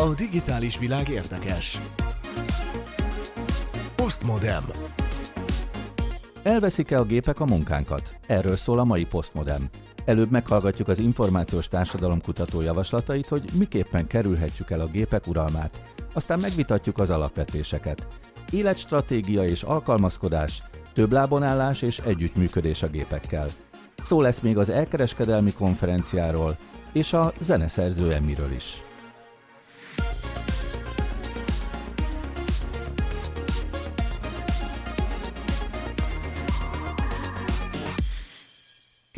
A digitális világ érdekes. Postmodem. Elveszik-e a gépek a munkánkat? Erről szól a mai Postmodem. Előbb meghallgatjuk az információs társadalom kutató javaslatait, hogy miképpen kerülhetjük el a gépek uralmát. Aztán megvitatjuk az alapvetéseket. Életstratégia és alkalmazkodás, több lábonállás és együttműködés a gépekkel. Szó lesz még az elkereskedelmi konferenciáról és a zeneszerző Emiről is.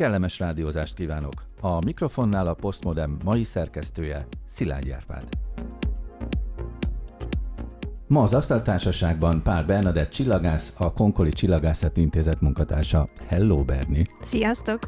Kellemes rádiózást kívánok! A mikrofonnál a Postmodem mai szerkesztője Szilágy Árpád. Ma az Asztaltársaságban Pál Bernadett csillagász, a Konkoli Csillagászati Intézet munkatársa. Hello, Berni! Sziasztok!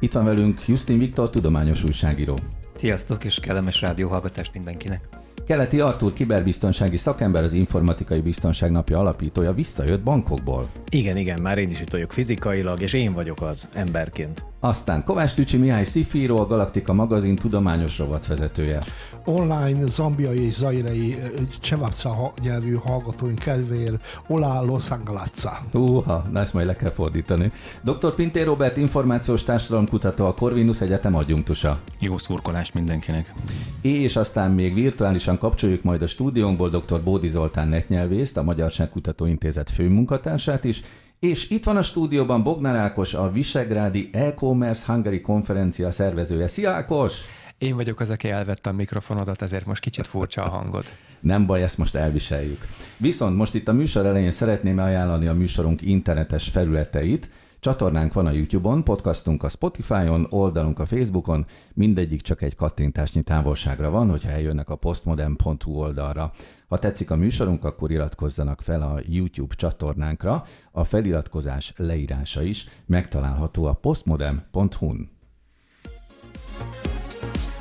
Itt van velünk Justin Viktor, tudományos újságíró. Sziasztok, és kellemes rádióhallgatást mindenkinek! Keleti Artur kiberbiztonsági szakember, az Informatikai Biztonság Napja alapítója visszajött bankokból. Igen, igen, már én is itt vagyok fizikailag, és én vagyok az emberként. Aztán Kovács Tücsi Mihály Szifíró, a Galaktika magazin tudományos rovatvezetője. Online zambiai és zairei csevapca nyelvű hallgatóink kedvéért Olá Los Angelatza. Húha, na ezt majd le kell fordítani. Dr. Pintér Robert, információs társadalomkutató, a Corvinus Egyetem adjunktusa. Jó szurkolást mindenkinek. És aztán még virtuálisan kapcsoljuk majd a stúdiónkból dr. Bódi Zoltán netnyelvészt, a Magyarságkutató Intézet főmunkatársát is, és itt van a stúdióban Bognár Ákos, a Visegrádi e-commerce Hungary konferencia szervezője. Szia Ákos! Én vagyok az, aki elvette a mikrofonodat, ezért most kicsit furcsa a hangod. Nem baj, ezt most elviseljük. Viszont most itt a műsor elején szeretném ajánlani a műsorunk internetes felületeit, Csatornánk van a YouTube-on, podcastunk a Spotify-on, oldalunk a Facebookon, mindegyik csak egy kattintásnyi távolságra van, hogyha eljönnek a postmodern.hu oldalra. Ha tetszik a műsorunk, akkor iratkozzanak fel a YouTube csatornánkra, a feliratkozás leírása is megtalálható a postmodern.hu-n.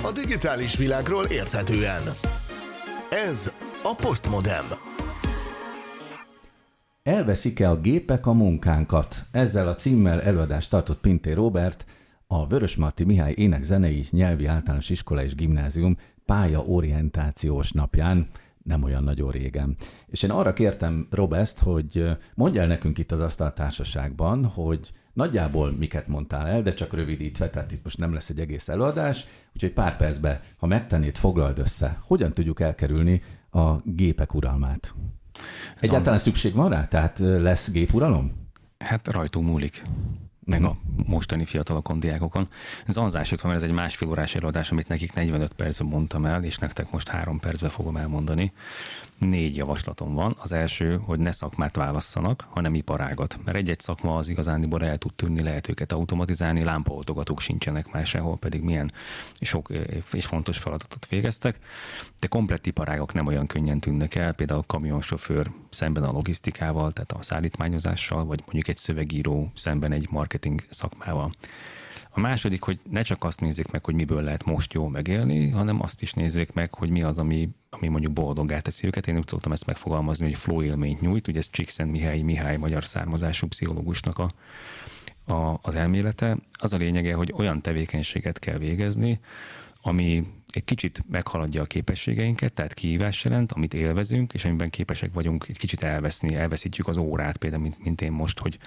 A digitális világról érthetően. Ez a Postmodem. Elveszik-e a gépek a munkánkat? Ezzel a címmel előadást tartott Pinté Robert, a Vörösmarty Mihály Ének-Zenei Nyelvi Általános Iskola és Gimnázium pályaorientációs napján, nem olyan nagyon régen. És én arra kértem Robest, hogy mondja el nekünk itt az asztaltársaságban, hogy nagyjából miket mondtál el, de csak rövidítve, tehát itt most nem lesz egy egész előadás, úgyhogy pár percben, ha megtennéd, foglald össze, hogyan tudjuk elkerülni a gépek uralmát. Egyáltalán szükség van rá? Tehát lesz gépuralom? Hát rajtunk múlik meg a mostani fiatalokon, diákokon. Az jut van, mert ez egy másfél órás előadás, amit nekik 45 percben mondtam el, és nektek most három percben fogom elmondani négy javaslatom van. Az első, hogy ne szakmát válasszanak, hanem iparágat. Mert egy-egy szakma az igazándiból el tud tűnni, lehet őket automatizálni, lámpaoltogatók sincsenek már sehol, pedig milyen sok és fontos feladatot végeztek. De komplett iparágok nem olyan könnyen tűnnek el, például a kamionsofőr szemben a logisztikával, tehát a szállítmányozással, vagy mondjuk egy szövegíró szemben egy marketing szakmával. A második, hogy ne csak azt nézzék meg, hogy miből lehet most jól megélni, hanem azt is nézzék meg, hogy mi az, ami, ami mondjuk boldoggá teszi őket. Én úgy szoktam ezt megfogalmazni, hogy flow élményt nyújt. Ugye ez Csíkszent Mihály Mihály magyar származású pszichológusnak a, a, az elmélete. Az a lényege, hogy olyan tevékenységet kell végezni, ami egy kicsit meghaladja a képességeinket, tehát kihívás jelent, amit élvezünk, és amiben képesek vagyunk egy kicsit elveszni, elveszítjük az órát, például mint, mint én most, hogy,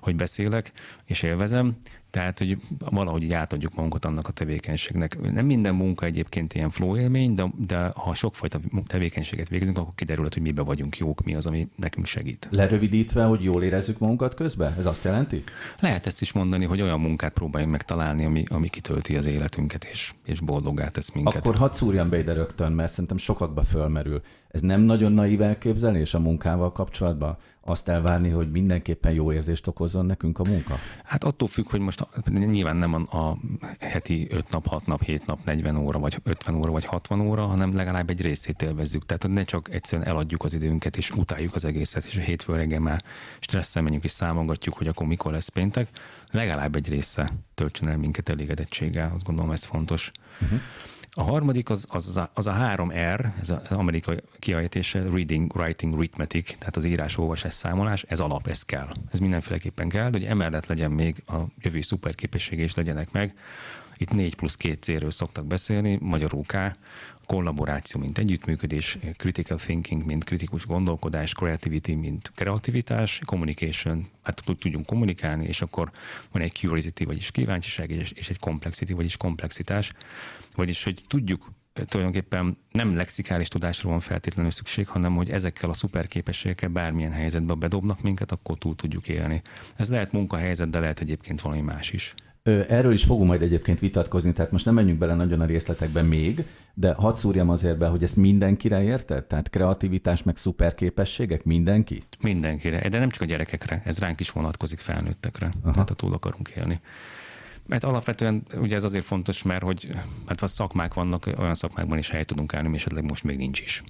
hogy beszélek, és élvezem, tehát, hogy valahogy így átadjuk magunkat annak a tevékenységnek. Nem minden munka egyébként ilyen flow élmény, de, de ha sokfajta tevékenységet végzünk, akkor kiderül, hogy mibe vagyunk jók, mi az, ami nekünk segít. Lerövidítve, hogy jól érezzük magunkat közben? Ez azt jelenti? Lehet ezt is mondani, hogy olyan munkát próbáljunk megtalálni, ami, ami kitölti az életünket, és, és boldoggá tesz minket. Akkor hadd szúrjam be ide rögtön, mert szerintem sokakba fölmerül. Ez nem nagyon naív elképzelés a munkával kapcsolatban? Azt elvárni, hogy mindenképpen jó érzést okozzon nekünk a munka? Hát attól függ, hogy most nyilván nem a, a heti 5 nap, 6 nap, 7 nap, 40 óra, vagy 50 óra, vagy 60 óra, hanem legalább egy részét élvezzük. Tehát ne csak egyszerűen eladjuk az időnket, és utáljuk az egészet, és a hétfő reggel már stresszel menjünk, és számogatjuk, hogy akkor mikor lesz péntek. Legalább egy része töltsön el minket elégedettséggel, azt gondolom ez fontos. Uh-huh. A harmadik az, az, az a három R, ez az amerikai kiejtése, reading, writing, arithmetic, tehát az írás, olvasás, számolás, ez alap, ez kell. Ez mindenféleképpen kell, hogy emellett legyen még a jövő szuperképessége is legyenek meg, Itt 4 plusz 2 C-ről szoktak beszélni, magyarul K, kollaboráció, mint együttműködés, critical thinking, mint kritikus gondolkodás, creativity, mint kreativitás, communication, hát tudjunk kommunikálni, és akkor van egy curiosity, vagyis kíváncsiság, és, és egy complexity, vagyis komplexitás, vagyis hogy tudjuk tulajdonképpen nem lexikális tudásra van feltétlenül szükség, hanem hogy ezekkel a szuperképességekkel bármilyen helyzetbe bedobnak minket, akkor túl tudjuk élni. Ez lehet munkahelyzet, de lehet egyébként valami más is. Erről is fogunk majd egyébként vitatkozni, tehát most nem menjünk bele nagyon a részletekbe még, de hadd szúrjam azért be, hogy ezt mindenkire érted? Tehát kreativitás meg szuperképességek mindenki? Mindenkire, de nem csak a gyerekekre, ez ránk is vonatkozik felnőttekre, Aha. tehát ha túl akarunk élni. Mert alapvetően ugye ez azért fontos, mert hogy hát a szakmák vannak, olyan szakmákban is helyet tudunk állni, és esetleg most még nincs is.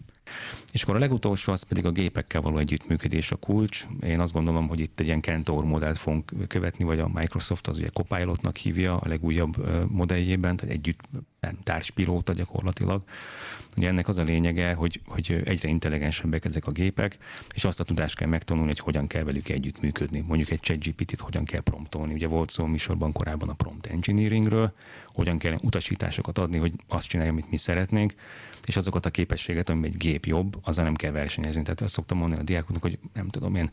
És akkor a legutolsó az pedig a gépekkel való együttműködés a kulcs. Én azt gondolom, hogy itt egy ilyen Kentor modellt fogunk követni, vagy a Microsoft az ugye Copilotnak hívja a legújabb modelljében, tehát együtt nem, társpilóta gyakorlatilag. Ugye ennek az a lényege, hogy, hogy egyre intelligensebbek ezek a gépek, és azt a tudást kell megtanulni, hogy hogyan kell velük együttműködni. Mondjuk egy ChatGPT-t hogyan kell promptolni. Ugye volt szó műsorban korábban a prompt engineeringről, hogyan kell utasításokat adni, hogy azt csinálja, amit mi szeretnénk, és azokat a képességet, amiben egy gép jobb, azzal nem kell versenyezni. Tehát azt szoktam mondani a diákoknak, hogy nem tudom én,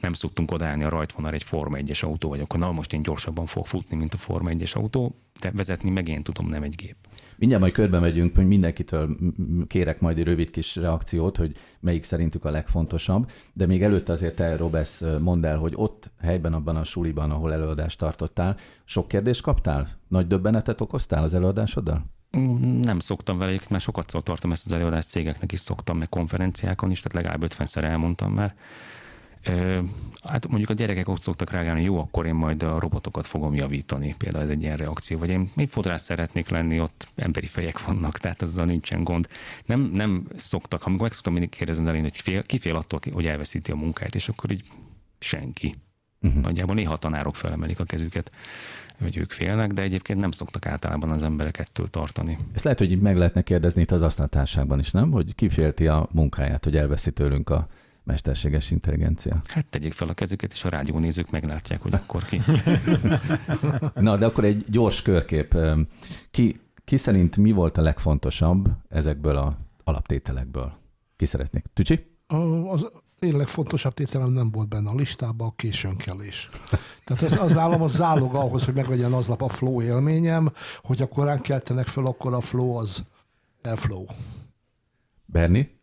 nem szoktunk odállni a rajtvonal egy Forma 1-es autó, vagy akkor na most én gyorsabban fog futni, mint a Forma 1-es autó, de vezetni meg én tudom, nem egy gép. Mindjárt majd körbe megyünk, hogy mindenkitől kérek majd egy rövid kis reakciót, hogy melyik szerintük a legfontosabb, de még előtte azért te, Robesz, mondd el, hogy ott helyben abban a suliban, ahol előadást tartottál, sok kérdést kaptál? Nagy döbbenetet okoztál az előadásoddal? Nem szoktam vele, mert sokat tartom ezt az előadást, cégeknek is szoktam, meg konferenciákon is, tehát legalább 50-szer elmondtam már. Hát mondjuk a gyerekek ott szoktak reagálni, jó, akkor én majd a robotokat fogom javítani. Például ez egy ilyen reakció. Vagy én még fodrász szeretnék lenni, ott emberi fejek vannak, tehát azzal nincsen gond. Nem, nem szoktak, amikor meg szoktam mindig kérdezni az elején, hogy fél, ki fél attól, hogy elveszíti a munkáját, és akkor így senki. Uh-huh. Nagyjából néha a tanárok felemelik a kezüket hogy ők félnek, de egyébként nem szoktak általában az emberek ettől tartani. Ezt lehet, hogy meg lehetne kérdezni itt az asztaltárságban is, nem? Hogy ki félti a munkáját, hogy elveszi tőlünk a mesterséges intelligencia. Hát tegyék fel a kezüket, és a rádiónézők meglátják, hogy akkor ki. Na, de akkor egy gyors körkép. Ki, ki szerint mi volt a legfontosabb ezekből a alaptételekből? Ki szeretnék? Tücsi? Az én legfontosabb tételem nem volt benne a listában, a későnkelés. Tehát az, az nálam az zálog ahhoz, hogy meglegyen aznap a flow élményem, hogy akkor ránk keltenek fel, akkor a flow az elflow. Berni?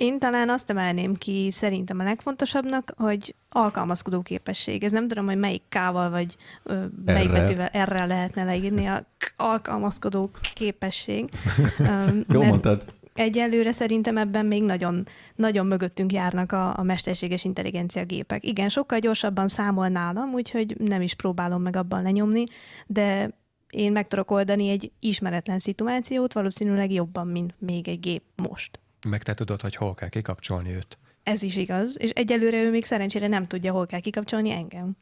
Én talán azt emelném ki szerintem a legfontosabbnak, hogy alkalmazkodó képesség. Ez nem tudom, hogy melyik K-val vagy ö, melyik betűvel erre lehetne leírni a alkalmazkodó képesség. Jó mondtad. Egyelőre szerintem ebben még nagyon, nagyon mögöttünk járnak a, a mesterséges intelligencia gépek. Igen, sokkal gyorsabban számol nálam, úgyhogy nem is próbálom meg abban lenyomni, de én meg tudok oldani egy ismeretlen szituációt, valószínűleg jobban, mint még egy gép most. Meg te tudod, hogy hol kell kikapcsolni őt. Ez is igaz, és egyelőre ő még szerencsére nem tudja, hol kell kikapcsolni engem.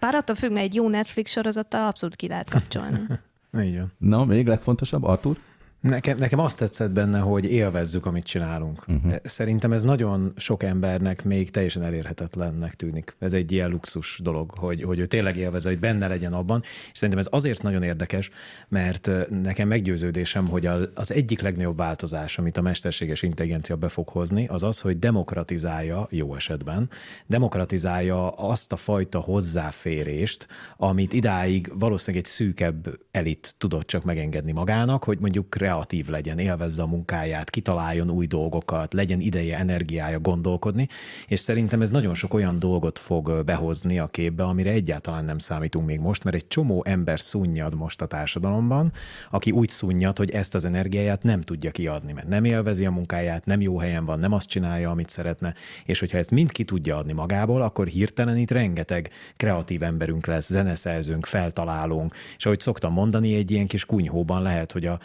Bár attól függ, mert egy jó Netflix sorozattal abszolút ki lehet kapcsolni. Így van. Na, még legfontosabb, Artur? Nekem, nekem azt tetszett benne, hogy élvezzük, amit csinálunk. Uh-huh. Szerintem ez nagyon sok embernek még teljesen elérhetetlennek tűnik. Ez egy ilyen luxus dolog, hogy, hogy ő tényleg élvezze, hogy benne legyen abban. És szerintem ez azért nagyon érdekes, mert nekem meggyőződésem, hogy az egyik legnagyobb változás, amit a mesterséges intelligencia be fog hozni, az az, hogy demokratizálja, jó esetben, demokratizálja azt a fajta hozzáférést, amit idáig valószínűleg egy szűkebb elit tudott csak megengedni magának, hogy mondjuk kreatív legyen, élvezze a munkáját, kitaláljon új dolgokat, legyen ideje, energiája gondolkodni, és szerintem ez nagyon sok olyan dolgot fog behozni a képbe, amire egyáltalán nem számítunk még most, mert egy csomó ember szunnyad most a társadalomban, aki úgy szunnyad, hogy ezt az energiáját nem tudja kiadni, mert nem élvezi a munkáját, nem jó helyen van, nem azt csinálja, amit szeretne, és hogyha ezt mind ki tudja adni magából, akkor hirtelen itt rengeteg kreatív emberünk lesz, zeneszerzőnk, feltalálónk, és ahogy szoktam mondani, egy ilyen kis kunyhóban lehet, hogy a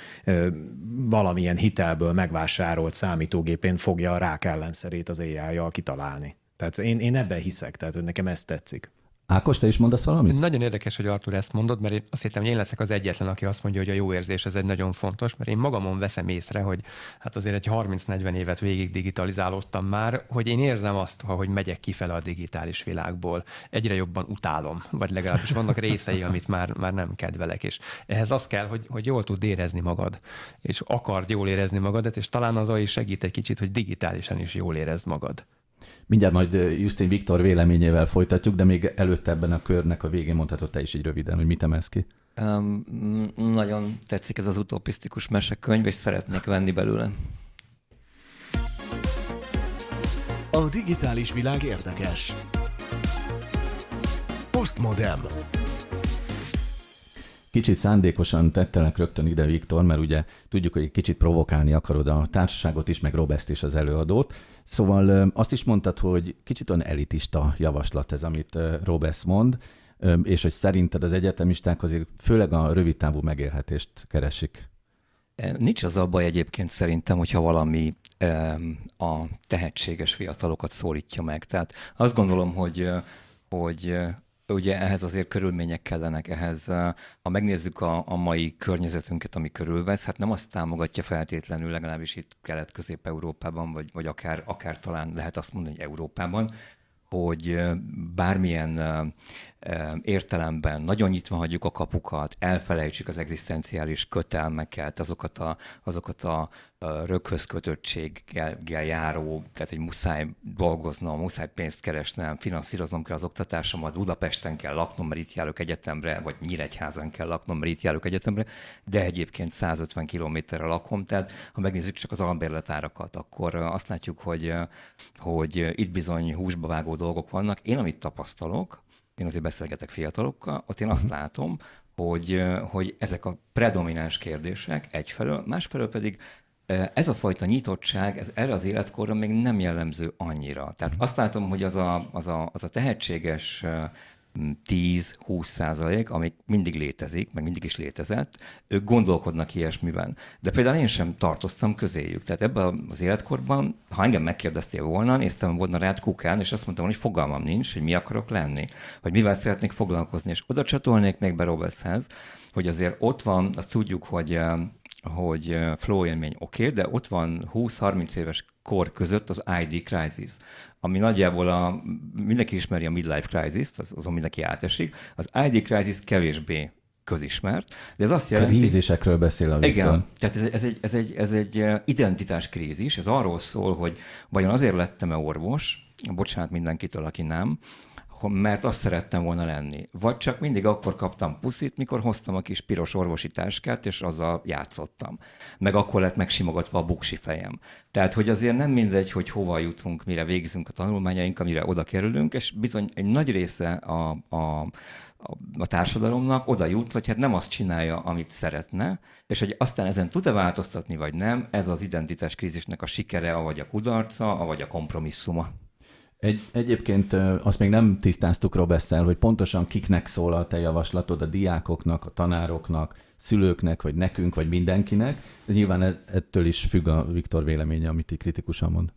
valamilyen hitelből megvásárolt számítógépén fogja a rák ellenszerét az ai kitalálni. Tehát én, én ebben hiszek, tehát hogy nekem ez tetszik. Ákos, te is mondasz valamit? Nagyon érdekes, hogy Artur ezt mondod, mert én azt hittem, hogy én leszek az egyetlen, aki azt mondja, hogy a jó érzés ez egy nagyon fontos, mert én magamon veszem észre, hogy hát azért egy 30-40 évet végig digitalizálódtam már, hogy én érzem azt, hogy megyek kifele a digitális világból. Egyre jobban utálom, vagy legalábbis vannak részei, amit már, már nem kedvelek, és ehhez az kell, hogy, hogy jól tud érezni magad, és akard jól érezni magadat, és talán az is segít egy kicsit, hogy digitálisan is jól érezd magad. Mindjárt majd Justin Viktor véleményével folytatjuk, de még előtte ebben a körnek a végén mondhatod te is így röviden, hogy mit emelsz ki. Um, nagyon tetszik ez az utopisztikus mesekönyv, és szeretnék venni belőle. A digitális világ érdekes. Postmodem. Kicsit szándékosan tettelek rögtön ide, Viktor, mert ugye tudjuk, hogy egy kicsit provokálni akarod a társaságot is, meg Robest is az előadót. Szóval azt is mondtad, hogy kicsit olyan elitista javaslat ez, amit Robest mond, és hogy szerinted az egyetemisták azért főleg a rövidtávú megélhetést keresik. E, nincs az a baj egyébként szerintem, hogyha valami a tehetséges fiatalokat szólítja meg. Tehát azt gondolom, hogy, hogy ugye ehhez azért körülmények kellenek, ehhez, ha megnézzük a, a mai környezetünket, ami körülvesz, hát nem azt támogatja feltétlenül, legalábbis itt Kelet-Közép-Európában, vagy, vagy akár, akár talán lehet azt mondani, hogy Európában, hogy bármilyen értelemben nagyon nyitva hagyjuk a kapukat, elfelejtsük az egzisztenciális kötelmeket, azokat a, azokat a röghöz kötöttséggel járó, tehát hogy muszáj dolgoznom, muszáj pénzt keresnem, finanszíroznom kell az oktatásomat, Budapesten kell laknom, mert itt járok egyetemre, vagy Nyíregyházan kell laknom, mert itt járok egyetemre, de egyébként 150 kilométerre lakom, tehát ha megnézzük csak az albérletárakat, akkor azt látjuk, hogy, hogy itt bizony húsba vágó dolgok vannak. Én amit tapasztalok, én azért beszélgetek fiatalokkal, ott én azt uh-huh. látom, hogy, hogy ezek a predomináns kérdések egyfelől, másfelől pedig ez a fajta nyitottság, ez erre az életkorra még nem jellemző annyira. Tehát azt látom, hogy az a, az a, az a tehetséges 10-20 százalék, ami mindig létezik, meg mindig is létezett, ők gondolkodnak ilyesmiben. De például én sem tartoztam közéjük. Tehát ebben az életkorban, ha engem megkérdeztél volna, néztem volna rád kukán, és azt mondtam, hogy fogalmam nincs, hogy mi akarok lenni, vagy mivel szeretnék foglalkozni. És oda csatolnék még be Robertshez, hogy azért ott van, azt tudjuk, hogy hogy flow élmény oké, okay, de ott van 20-30 éves kor között az ID crisis, ami nagyjából a, mindenki ismeri a midlife crisis-t, az, azon mindenki átesik, az ID crisis kevésbé közismert, de ez azt jelenti... Krízisekről beszél a Viktor. Igen, tehát ez, ez, egy, ez, egy, ez egy identitás krízis, ez arról szól, hogy vajon azért lettem-e orvos, bocsánat mindenkitől, aki nem, mert azt szerettem volna lenni. Vagy csak mindig akkor kaptam puszit, mikor hoztam a kis piros orvosi táskát, és azzal játszottam. Meg akkor lett megsimogatva a buksi fejem. Tehát, hogy azért nem mindegy, hogy hova jutunk, mire végzünk a tanulmányaink, amire oda kerülünk, és bizony egy nagy része a, a a társadalomnak oda jut, hogy hát nem azt csinálja, amit szeretne, és hogy aztán ezen tud-e változtatni, vagy nem, ez az identitás krízisnek a sikere, vagy a kudarca, vagy a kompromisszuma. Egy, egyébként azt még nem tisztáztuk Robesszel, hogy pontosan kiknek szól a te javaslatod, a diákoknak, a tanároknak, szülőknek, vagy nekünk, vagy mindenkinek, de nyilván e, ettől is függ a Viktor véleménye, amit így kritikusan mond.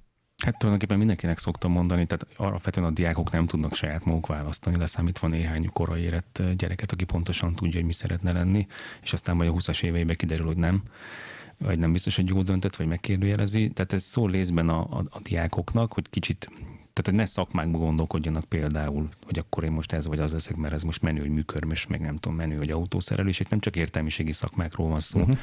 Hát tulajdonképpen mindenkinek szoktam mondani, tehát alapvetően a diákok nem tudnak saját maguk választani, leszámítva néhány korai érett gyereket, aki pontosan tudja, hogy mi szeretne lenni, és aztán majd a 20-as éveiben kiderül, hogy nem vagy nem biztos, hogy jól döntött, vagy megkérdőjelezi. Tehát ez szól részben a, a, a diákoknak, hogy kicsit tehát, hogy ne szakmákba gondolkodjanak például, hogy akkor én most ez vagy az leszek, mert ez most menő, hogy műkörmös, meg nem tudom, menő, hogy autószerelés. Itt nem csak értelmiségi szakmákról van szó. Uh-huh.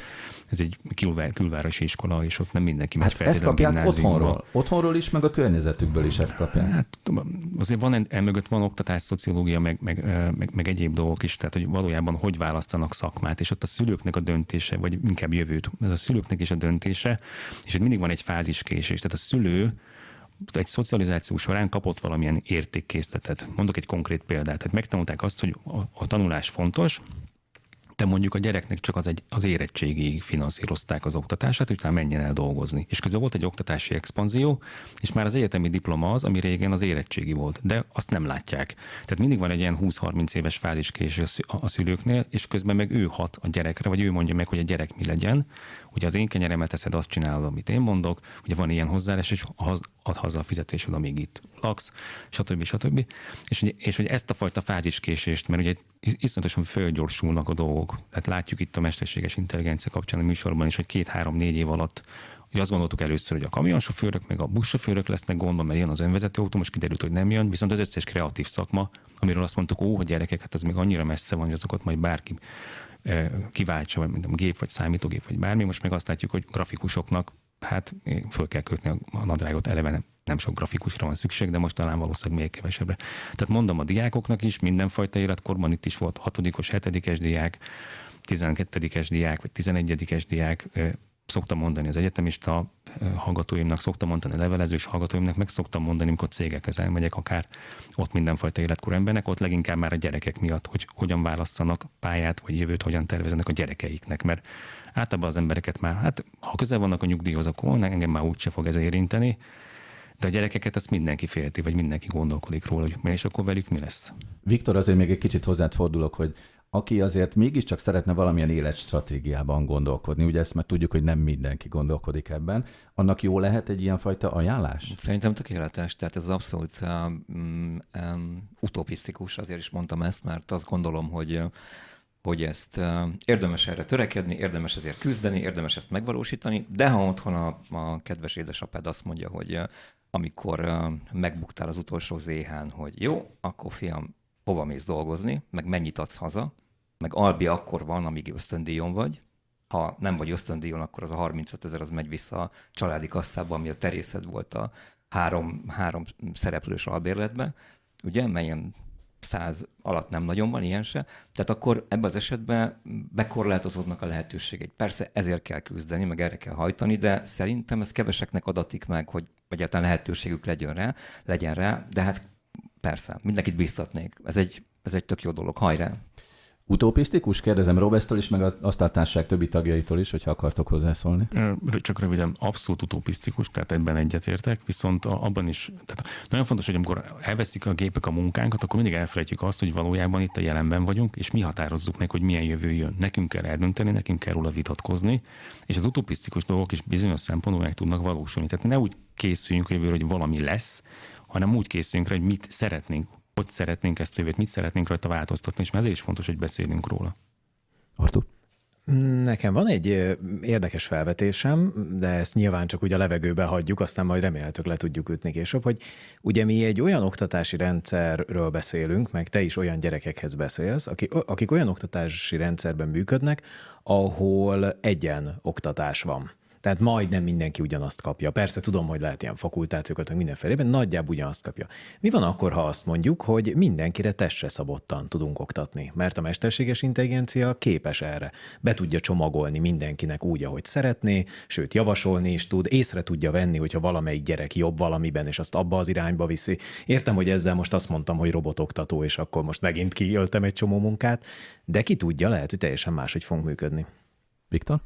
Ez egy külvár, külvárosi iskola, és ott nem mindenki hát megy ezt kapják otthonról. Otthonról is, meg a környezetükből is ezt kapják. Hát azért van, emögött van oktatás, szociológia, meg, meg, meg, meg, egyéb dolgok is, tehát hogy valójában hogy választanak szakmát, és ott a szülőknek a döntése, vagy inkább jövőt, ez a szülőknek is a döntése, és ott mindig van egy fáziskésés. Tehát a szülő egy szocializáció során kapott valamilyen értékkészletet. Mondok egy konkrét példát. Tehát megtanulták azt, hogy a, a tanulás fontos, de mondjuk a gyereknek csak az, egy, az érettségig finanszírozták az oktatását, hogy utána menjen el dolgozni. És közben volt egy oktatási expanzió, és már az egyetemi diploma az, ami régen az érettségi volt, de azt nem látják. Tehát mindig van egy ilyen 20-30 éves fáziskés a szülőknél, és közben meg ő hat a gyerekre, vagy ő mondja meg, hogy a gyerek mi legyen. Ugye az én kenyeremet teszed, azt csinálod, amit én mondok, ugye van ilyen hozzáállás, és ad haza a fizetésed, amíg itt laksz, stb. stb. És, és hogy ezt a fajta fáziskésést, mert ugye iszonyatosan fölgyorsulnak a dolgok. Tehát látjuk itt a mesterséges intelligencia kapcsán a műsorban is, hogy két-három-négy év alatt Ugye azt gondoltuk először, hogy a kamionsofőrök, meg a buszsofőrök lesznek gondban, mert jön az önvezető autó, most kiderült, hogy nem jön, viszont az összes kreatív szakma, amiről azt mondtuk, ó, hogy gyerekek, hát ez még annyira messze van, hogy azokat majd bárki kiváltsa, vagy mondom, gép, vagy számítógép, vagy bármi. Most meg azt látjuk, hogy grafikusoknak hát föl kell kötni a nadrágot eleve nem, nem sok grafikusra van szükség, de most talán valószínűleg még kevesebbre. Tehát mondom a diákoknak is, mindenfajta életkorban itt is volt hatodikos, hetedikes diák, 12-es diák, vagy 11-es diák, szoktam mondani az egyetemista hallgatóimnak, szoktam mondani levelezős hallgatóimnak, meg szoktam mondani, amikor cégekhez elmegyek, akár ott mindenfajta életkor embernek, ott leginkább már a gyerekek miatt, hogy hogyan választanak pályát, vagy jövőt hogyan terveznek a gyerekeiknek, mert általában az embereket már, hát ha közel vannak a nyugdíjhoz, akkor engem már úgyse fog ez érinteni, de a gyerekeket azt mindenki félti, vagy mindenki gondolkodik róla, hogy és akkor velük mi lesz. Viktor, azért még egy kicsit hozzád fordulok, hogy aki azért mégiscsak szeretne valamilyen életstratégiában gondolkodni, ugye ezt mert tudjuk, hogy nem mindenki gondolkodik ebben, annak jó lehet egy ilyenfajta ajánlás? Szerintem tökéletes, tehát ez abszolút um, um, utopisztikus, azért is mondtam ezt, mert azt gondolom, hogy hogy ezt uh, érdemes erre törekedni, érdemes ezért küzdeni, érdemes ezt megvalósítani, de ha otthon a, a kedves édesapád azt mondja, hogy uh, amikor uh, megbuktál az utolsó zéhán, hogy jó, akkor fiam, hova mész dolgozni, meg mennyit adsz haza, meg albi akkor van, amíg ösztöndíjon vagy. Ha nem vagy ösztöndíjon, akkor az a 35 ezer az megy vissza a családi kasszába, ami a terészed volt a három, három szereplős albérletbe, ugye, melyen száz alatt nem nagyon van ilyen se, tehát akkor ebben az esetben bekorlátozódnak a lehetőségek. Persze ezért kell küzdeni, meg erre kell hajtani, de szerintem ez keveseknek adatik meg, hogy egyáltalán lehetőségük legyen rá, legyen rá, de hát persze, mindenkit biztatnék. Ez egy, ez egy tök jó dolog, hajrá! Utopisztikus? Kérdezem Robesztől is, meg azt a társaság többi tagjaitól is, hogyha akartok hozzászólni. Csak röviden, abszolút utopisztikus, tehát ebben egyetértek, viszont abban is, tehát nagyon fontos, hogy amikor elveszik a gépek a munkánkat, akkor mindig elfelejtjük azt, hogy valójában itt a jelenben vagyunk, és mi határozzuk meg, hogy milyen jövő jön. Nekünk kell eldönteni, nekünk kell róla vitatkozni, és az utopisztikus dolgok is bizonyos szempontból meg tudnak valósulni. Tehát ne úgy készüljünk jövőre, hogy valami lesz, hanem úgy készüljünk rá, hogy mit szeretnénk hogy szeretnénk ezt jövőt, mit szeretnénk rajta változtatni, és ezért is fontos, hogy beszélünk róla. Artur? Nekem van egy érdekes felvetésem, de ezt nyilván csak úgy a levegőbe hagyjuk, aztán majd remélhetőleg le tudjuk ütni később, hogy ugye mi egy olyan oktatási rendszerről beszélünk, meg te is olyan gyerekekhez beszélsz, akik, akik olyan oktatási rendszerben működnek, ahol egyen oktatás van. Tehát majdnem mindenki ugyanazt kapja. Persze tudom, hogy lehet ilyen fakultációkat, meg mindenfélében, nagyjából ugyanazt kapja. Mi van akkor, ha azt mondjuk, hogy mindenkire testre szabottan tudunk oktatni? Mert a mesterséges intelligencia képes erre. Be tudja csomagolni mindenkinek úgy, ahogy szeretné, sőt, javasolni is tud, észre tudja venni, hogyha valamelyik gyerek jobb valamiben, és azt abba az irányba viszi. Értem, hogy ezzel most azt mondtam, hogy robotoktató, és akkor most megint kiöltem egy csomó munkát, de ki tudja, lehet, hogy teljesen máshogy fogunk működni. Viktor?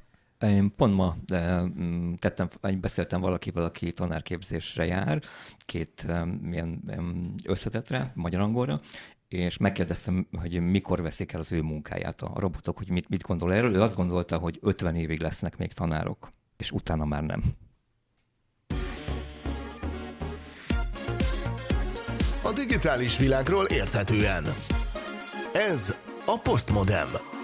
Én pont ma de, mm, tettem, beszéltem valakivel, aki tanárképzésre jár, két ilyen összetetre, magyar-angolra, és megkérdeztem, hogy mikor veszik el az ő munkáját a robotok, hogy mit, mit gondol erről. Ő azt gondolta, hogy 50 évig lesznek még tanárok, és utána már nem. A digitális világról érthetően. Ez a Postmodem.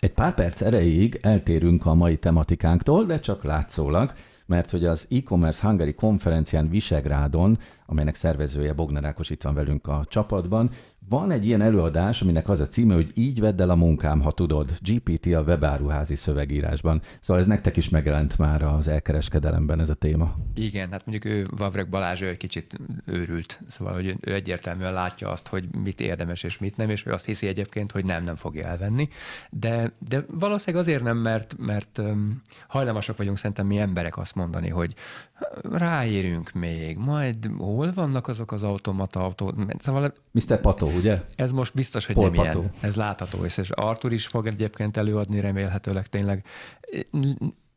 Egy pár perc erejéig eltérünk a mai tematikánktól, de csak látszólag, mert hogy az e-commerce Hungary konferencián Visegrádon, amelynek szervezője Bogner itt van velünk a csapatban, van egy ilyen előadás, aminek az a címe, hogy így vedd el a munkám, ha tudod. GPT a webáruházi szövegírásban. Szóval ez nektek is megjelent már az elkereskedelemben ez a téma. Igen, hát mondjuk ő, Vavreg Balázs, ő egy kicsit őrült. Szóval, hogy ő egyértelműen látja azt, hogy mit érdemes és mit nem, és ő azt hiszi egyébként, hogy nem, nem fogja elvenni. De, de valószínűleg azért nem, mert, mert hajlamosak vagyunk szerintem mi emberek azt mondani, hogy ráérünk még, majd hol vannak azok az automata autó... Szóval... Mr. Pató, ugye? Ez most biztos, hogy Polpató. nem ilyen. Ez látható, és Artur is fog egyébként előadni remélhetőleg tényleg.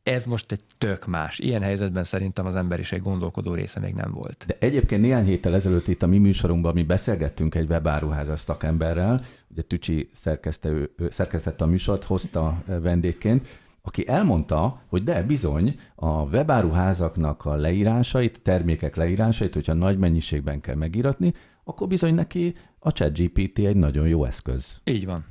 Ez most egy tök más. Ilyen helyzetben szerintem az emberiség gondolkodó része még nem volt. De egyébként néhány héttel ezelőtt itt a mi műsorunkban mi beszélgettünk egy webáruházas szakemberrel, ugye Tücsi szerkesztő, szerkesztette a műsort, hozta vendégként, aki elmondta, hogy de bizony a webáruházaknak a leírásait, termékek leírásait, hogyha nagy mennyiségben kell megíratni, akkor bizony neki a ChatGPT egy nagyon jó eszköz. Így van.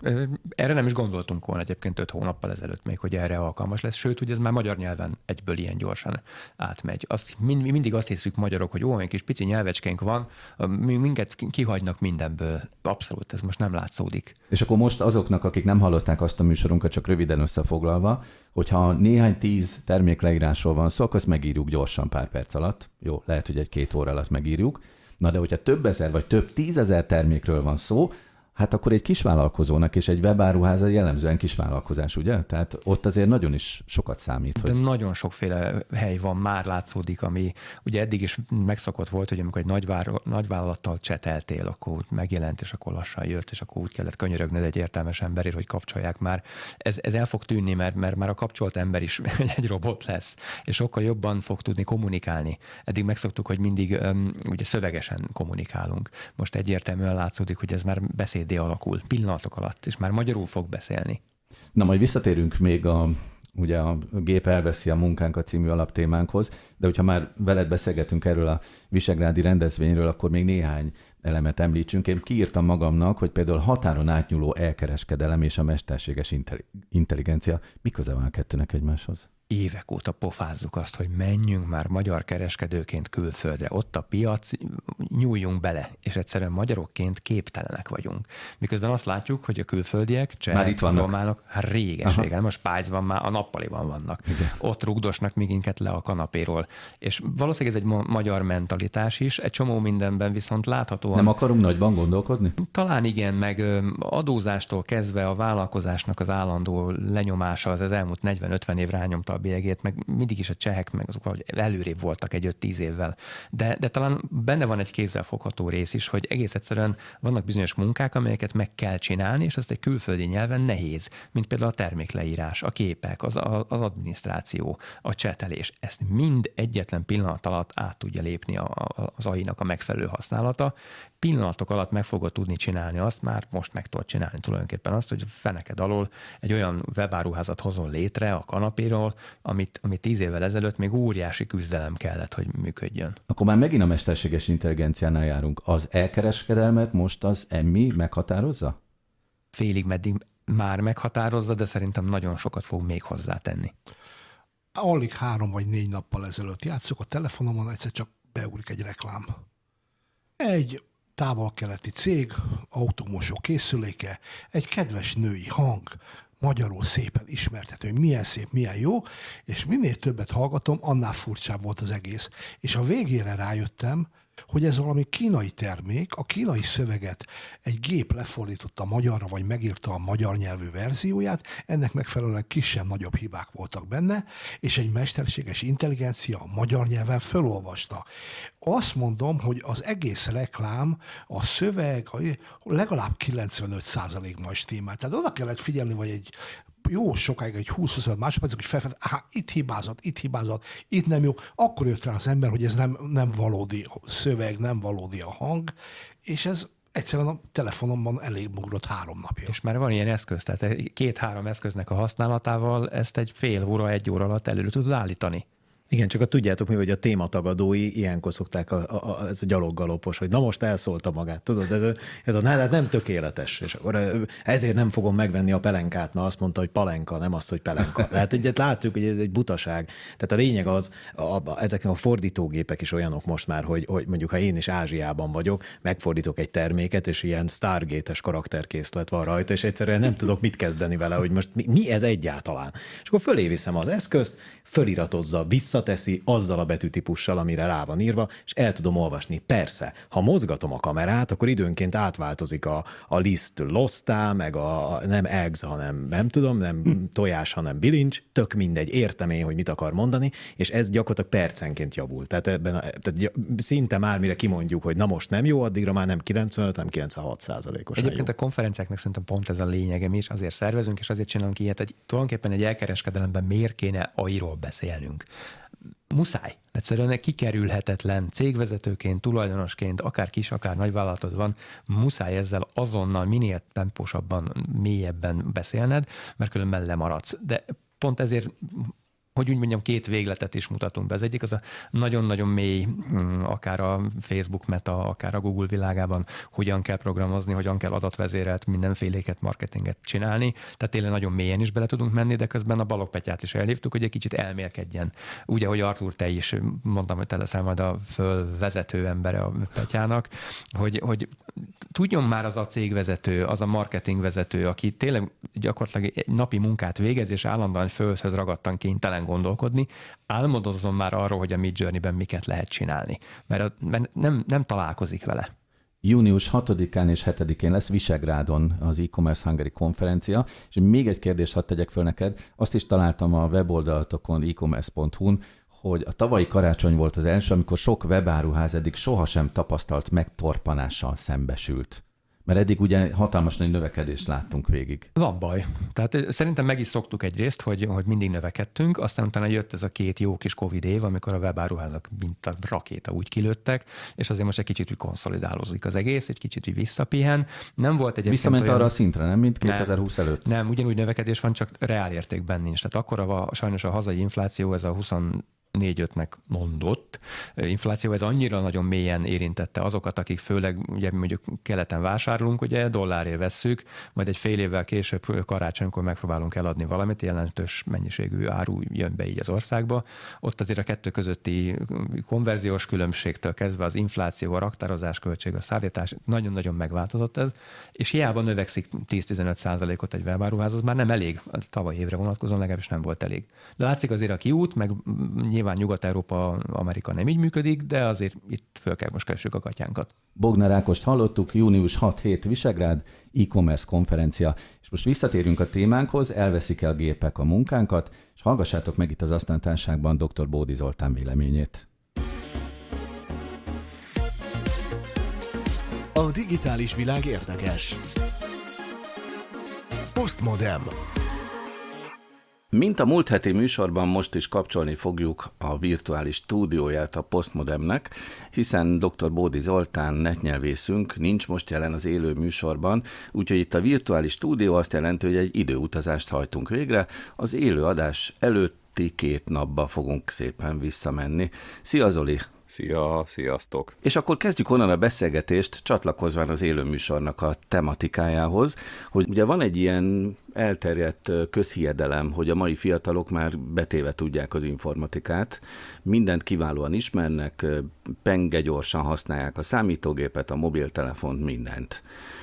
Erre nem is gondoltunk volna egyébként öt hónappal ezelőtt még, hogy erre alkalmas lesz. Sőt, hogy ez már magyar nyelven egyből ilyen gyorsan átmegy. Azt, mi mindig azt hiszük magyarok, hogy ó, egy kis pici nyelvecskénk van, mi minket kihagynak mindenből. Abszolút, ez most nem látszódik. És akkor most azoknak, akik nem hallották azt a műsorunkat, csak röviden összefoglalva, hogyha néhány tíz termékleírásról van szó, akkor azt megírjuk gyorsan pár perc alatt. Jó, lehet, hogy egy-két óra alatt megírjuk Na de hogyha több ezer vagy több tízezer termékről van szó, hát akkor egy kisvállalkozónak és egy webáruháza jellemzően kisvállalkozás, ugye? Tehát ott azért nagyon is sokat számít. De hogy... nagyon sokféle hely van, már látszódik, ami ugye eddig is megszokott volt, hogy amikor egy nagyvár, nagyvállalattal cseteltél, akkor megjelent, és akkor lassan jött, és akkor úgy kellett könyörögnöd egy értelmes emberért, hogy kapcsolják már. Ez, ez el fog tűnni, mert, mert már a kapcsolt ember is egy robot lesz, és sokkal jobban fog tudni kommunikálni. Eddig megszoktuk, hogy mindig um, ugye szövegesen kommunikálunk. Most egyértelműen látszódik, hogy ez már beszéd beszédé alakul pillanatok alatt, és már magyarul fog beszélni. Na, majd visszatérünk még a, ugye a gép elveszi a munkánkat című alaptémánkhoz, de hogyha már veled beszélgetünk erről a visegrádi rendezvényről, akkor még néhány elemet említsünk. Én kiírtam magamnak, hogy például határon átnyúló elkereskedelem és a mesterséges intelligencia. Mi köze van a kettőnek egymáshoz? Évek óta pofázzuk azt, hogy menjünk már magyar kereskedőként külföldre, ott a piac, nyúljunk bele, és egyszerűen magyarokként képtelenek vagyunk. Miközben azt látjuk, hogy a külföldiek, csehek, már itt vannak. románok, réges régen, most Pályzban már a nappaliban vannak. Igen. Ott rugdosnak minket le a kanapéról. És valószínűleg ez egy ma- magyar mentalitás is, egy csomó mindenben viszont láthatóan... Nem akarunk nagyban gondolkodni? Talán igen, meg adózástól kezdve a vállalkozásnak az állandó lenyomása az az elmúlt 40-50 év rányomta bélyegét, meg mindig is a csehek, meg azok valahogy előrébb voltak egy 5-10 évvel. De, de talán benne van egy kézzelfogható rész is, hogy egész egyszerűen vannak bizonyos munkák, amelyeket meg kell csinálni, és ezt egy külföldi nyelven nehéz, mint például a termékleírás, a képek, az, az adminisztráció, a csetelés. Ezt mind egyetlen pillanat alatt át tudja lépni a, a, az AI-nak a megfelelő használata. Pillanatok alatt meg fogod tudni csinálni azt, már most meg tudod csinálni tulajdonképpen azt, hogy feneked alól egy olyan webáruházat hozol létre a kanapéról, amit, amit tíz évvel ezelőtt még óriási küzdelem kellett, hogy működjön. Akkor már megint a mesterséges intelligenciánál járunk. Az elkereskedelmet most az emmi meghatározza? Félig meddig már meghatározza, de szerintem nagyon sokat fog még hozzátenni. Alig három vagy négy nappal ezelőtt játszok a telefonomon, egyszer csak beugrik egy reklám. Egy távol-keleti cég, automosó készüléke, egy kedves női hang, magyarul szépen ismertető, hogy milyen szép, milyen jó, és minél többet hallgatom, annál furcsább volt az egész. És a végére rájöttem, hogy ez valami kínai termék, a kínai szöveget egy gép lefordította magyarra, vagy megírta a magyar nyelvű verzióját, ennek megfelelően kisebb-nagyobb hibák voltak benne, és egy mesterséges intelligencia a magyar nyelven felolvasta. Azt mondom, hogy az egész reklám, a szöveg a legalább 95% majd témát. Tehát oda kellett figyelni, vagy egy jó sokáig, egy 20-25 másodpercig, hogy felfed, aha, itt hibázott, itt hibázott, itt nem jó, akkor jött rá az ember, hogy ez nem, nem valódi szöveg, nem valódi a hang, és ez egyszerűen a telefonomban elég ugrott három napja. És már van ilyen eszköz, tehát két-három eszköznek a használatával ezt egy fél óra, egy óra alatt elő tudod állítani. Igen, csak a tudjátok mi, hogy a tématagadói ilyenkor szokták a, a, a, ez a gyaloggalopos, hogy na most elszólta magát, tudod, ez, ez a hát nem tökéletes, és akkor ezért nem fogom megvenni a pelenkát, mert azt mondta, hogy palenka, nem azt, hogy pelenka. Tehát egyet látjuk, hogy ez egy butaság. Tehát a lényeg az, a, a, ezeknek a fordítógépek is olyanok most már, hogy, hogy mondjuk ha én is Ázsiában vagyok, megfordítok egy terméket, és ilyen Stargate-es karakterkészlet van rajta, és egyszerűen nem tudok mit kezdeni vele, hogy most mi, mi ez egyáltalán. És akkor fölé viszem az eszközt, föliratozza, vissza oda teszi azzal a betűtípussal, amire rá van írva, és el tudom olvasni. Persze, ha mozgatom a kamerát, akkor időnként átváltozik a, a list losztá, meg a nem eggs, hanem nem tudom, nem hm. tojás, hanem bilincs, tök mindegy, értem én, hogy mit akar mondani, és ez gyakorlatilag percenként javul. Tehát, ebben a, tehát szinte már mire kimondjuk, hogy na most nem jó, addigra már nem 95, hanem 96 százalékos. Egyébként jó. a konferenciáknak szerintem pont ez a lényege, mi is azért szervezünk, és azért csinálunk ilyet, hogy tulajdonképpen egy elkereskedelemben miért kéne airól beszélnünk muszáj. Egyszerűen kikerülhetetlen cégvezetőként, tulajdonosként, akár kis, akár nagy vállalatod van, muszáj ezzel azonnal minél temposabban, mélyebben beszélned, mert különben lemaradsz. De pont ezért hogy úgy mondjam, két végletet is mutatunk be. Az egyik az a nagyon-nagyon mély, mm, akár a Facebook meta, akár a Google világában, hogyan kell programozni, hogyan kell adatvezérelt mindenféléket, marketinget csinálni. Tehát tényleg nagyon mélyen is bele tudunk menni, de közben a Balog Petyát is elhívtuk, hogy egy kicsit elmélkedjen. Ugye, hogy Artur, te is mondtam, hogy te leszel majd a fölvezető embere a Petyának, hogy, hogy tudjon már az a cégvezető, az a marketingvezető, aki tényleg gyakorlatilag egy napi munkát végez, és állandóan földhöz ragadtan kénytelen gondolkodni, álmodozzon már arról, hogy a Mid Journey-ben miket lehet csinálni, mert, mert nem, nem találkozik vele. Június 6-án és 7-én lesz Visegrádon az e-commerce Hungary konferencia, és még egy kérdést hadd tegyek föl neked, azt is találtam a weboldalatokon e-commerce.hu-n, hogy a tavalyi karácsony volt az első, amikor sok webáruház eddig sohasem tapasztalt megtorpanással szembesült. Mert eddig ugye hatalmas nagy növekedést láttunk végig. Van baj. Tehát szerintem meg is szoktuk egyrészt, hogy, hogy mindig növekedtünk, aztán utána jött ez a két jó kis Covid év, amikor a webáruházak mint a rakéta úgy kilőttek, és azért most egy kicsit úgy konszolidálózik az egész, egy kicsit úgy visszapihen. Nem volt egy Visszament olyan... arra a szintre, nem, mint 2020 nem, előtt? Nem, ugyanúgy növekedés van, csak reál értékben nincs. Tehát akkor a, sajnos a hazai infláció, ez a 20 négy-ötnek mondott infláció, ez annyira nagyon mélyen érintette azokat, akik főleg ugye mondjuk keleten vásárolunk, ugye dollárért vesszük, majd egy fél évvel később karácsonykor megpróbálunk eladni valamit, jelentős mennyiségű áru jön be így az országba. Ott azért a kettő közötti konverziós különbségtől kezdve az infláció, a raktározás költség, a szállítás, nagyon-nagyon megváltozott ez, és hiába növekszik 10-15 százalékot egy webáruház, az már nem elég. Tavaly évre vonatkozóan legalábbis nem volt elég. De látszik azért a kiút, meg Nyilván Nyugat-Európa, Amerika nem így működik, de azért itt föl kell most kessük a gatyánkat. Bognár Ákost hallottuk, június 6-7 Visegrád, e-commerce konferencia. És most visszatérünk a témánkhoz, elveszik el gépek a munkánkat, és hallgassátok meg itt az asztantárságban dr. Bódi Zoltán véleményét. A digitális világ érdekes. Postmodem. Mint a múlt heti műsorban most is kapcsolni fogjuk a virtuális stúdióját a Postmodemnek, hiszen dr. Bódi Zoltán netnyelvészünk nincs most jelen az élő műsorban, úgyhogy itt a virtuális stúdió azt jelenti, hogy egy időutazást hajtunk végre. Az élő adás előtti két napba fogunk szépen visszamenni. Szia Zoli! Szia, sziasztok! És akkor kezdjük onnan a beszélgetést, csatlakozván az élőműsornak a tematikájához, hogy ugye van egy ilyen elterjedt közhiedelem, hogy a mai fiatalok már betéve tudják az informatikát, mindent kiválóan ismernek, penge gyorsan használják a számítógépet, a mobiltelefont, mindent.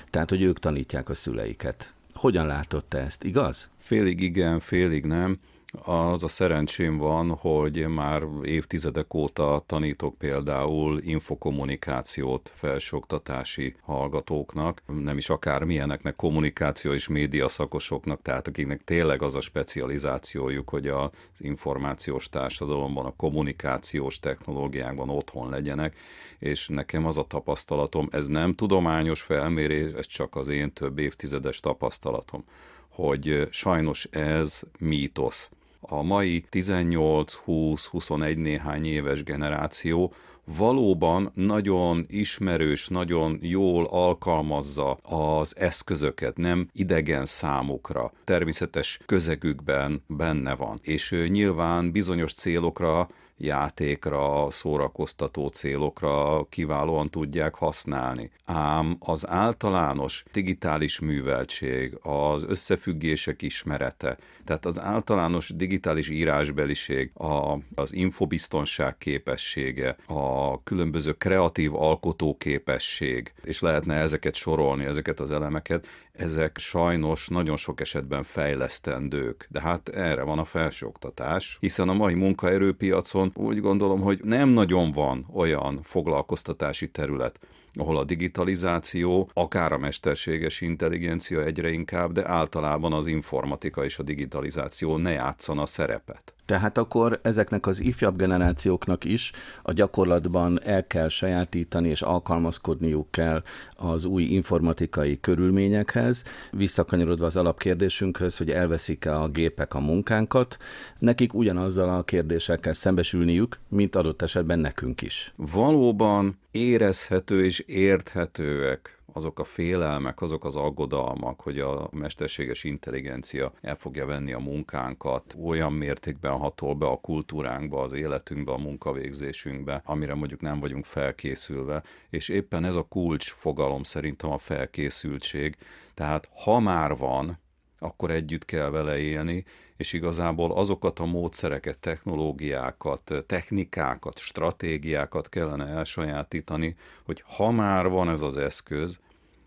Tehát, hogy ők tanítják a szüleiket. Hogyan látott te ezt, igaz? Félig igen, félig nem. Az a szerencsém van, hogy már évtizedek óta tanítok például infokommunikációt felsőoktatási hallgatóknak, nem is akármilyeneknek, kommunikáció és média szakosoknak, tehát akiknek tényleg az a specializációjuk, hogy az információs társadalomban, a kommunikációs technológiákban otthon legyenek, és nekem az a tapasztalatom, ez nem tudományos felmérés, ez csak az én több évtizedes tapasztalatom, hogy sajnos ez mítosz a mai 18-20-21 néhány éves generáció valóban nagyon ismerős, nagyon jól alkalmazza az eszközöket, nem idegen számukra, természetes közegükben benne van. És nyilván bizonyos célokra játékra, szórakoztató célokra kiválóan tudják használni. Ám az általános digitális műveltség, az összefüggések ismerete, tehát az általános digitális írásbeliség, a, az infobiztonság képessége, a különböző kreatív alkotó képesség, és lehetne ezeket sorolni, ezeket az elemeket, ezek sajnos nagyon sok esetben fejlesztendők, de hát erre van a felsőoktatás, hiszen a mai munkaerőpiacon úgy gondolom, hogy nem nagyon van olyan foglalkoztatási terület, ahol a digitalizáció, akár a mesterséges intelligencia egyre inkább, de általában az informatika és a digitalizáció ne játszana szerepet. Tehát akkor ezeknek az ifjabb generációknak is a gyakorlatban el kell sajátítani és alkalmazkodniuk kell az új informatikai körülményekhez, visszakanyarodva az alapkérdésünkhöz, hogy elveszik-e a gépek a munkánkat, nekik ugyanazzal a kérdésekkel szembesülniük, mint adott esetben nekünk is. Valóban érezhető és érthetőek azok a félelmek, azok az aggodalmak, hogy a mesterséges intelligencia el fogja venni a munkánkat, olyan mértékben hatol be a kultúránkba, az életünkbe, a munkavégzésünkbe, amire mondjuk nem vagyunk felkészülve, és éppen ez a kulcs fogalom szerintem a felkészültség. Tehát ha már van, akkor együtt kell vele élni, és igazából azokat a módszereket, technológiákat, technikákat, stratégiákat kellene elsajátítani, hogy ha már van ez az eszköz,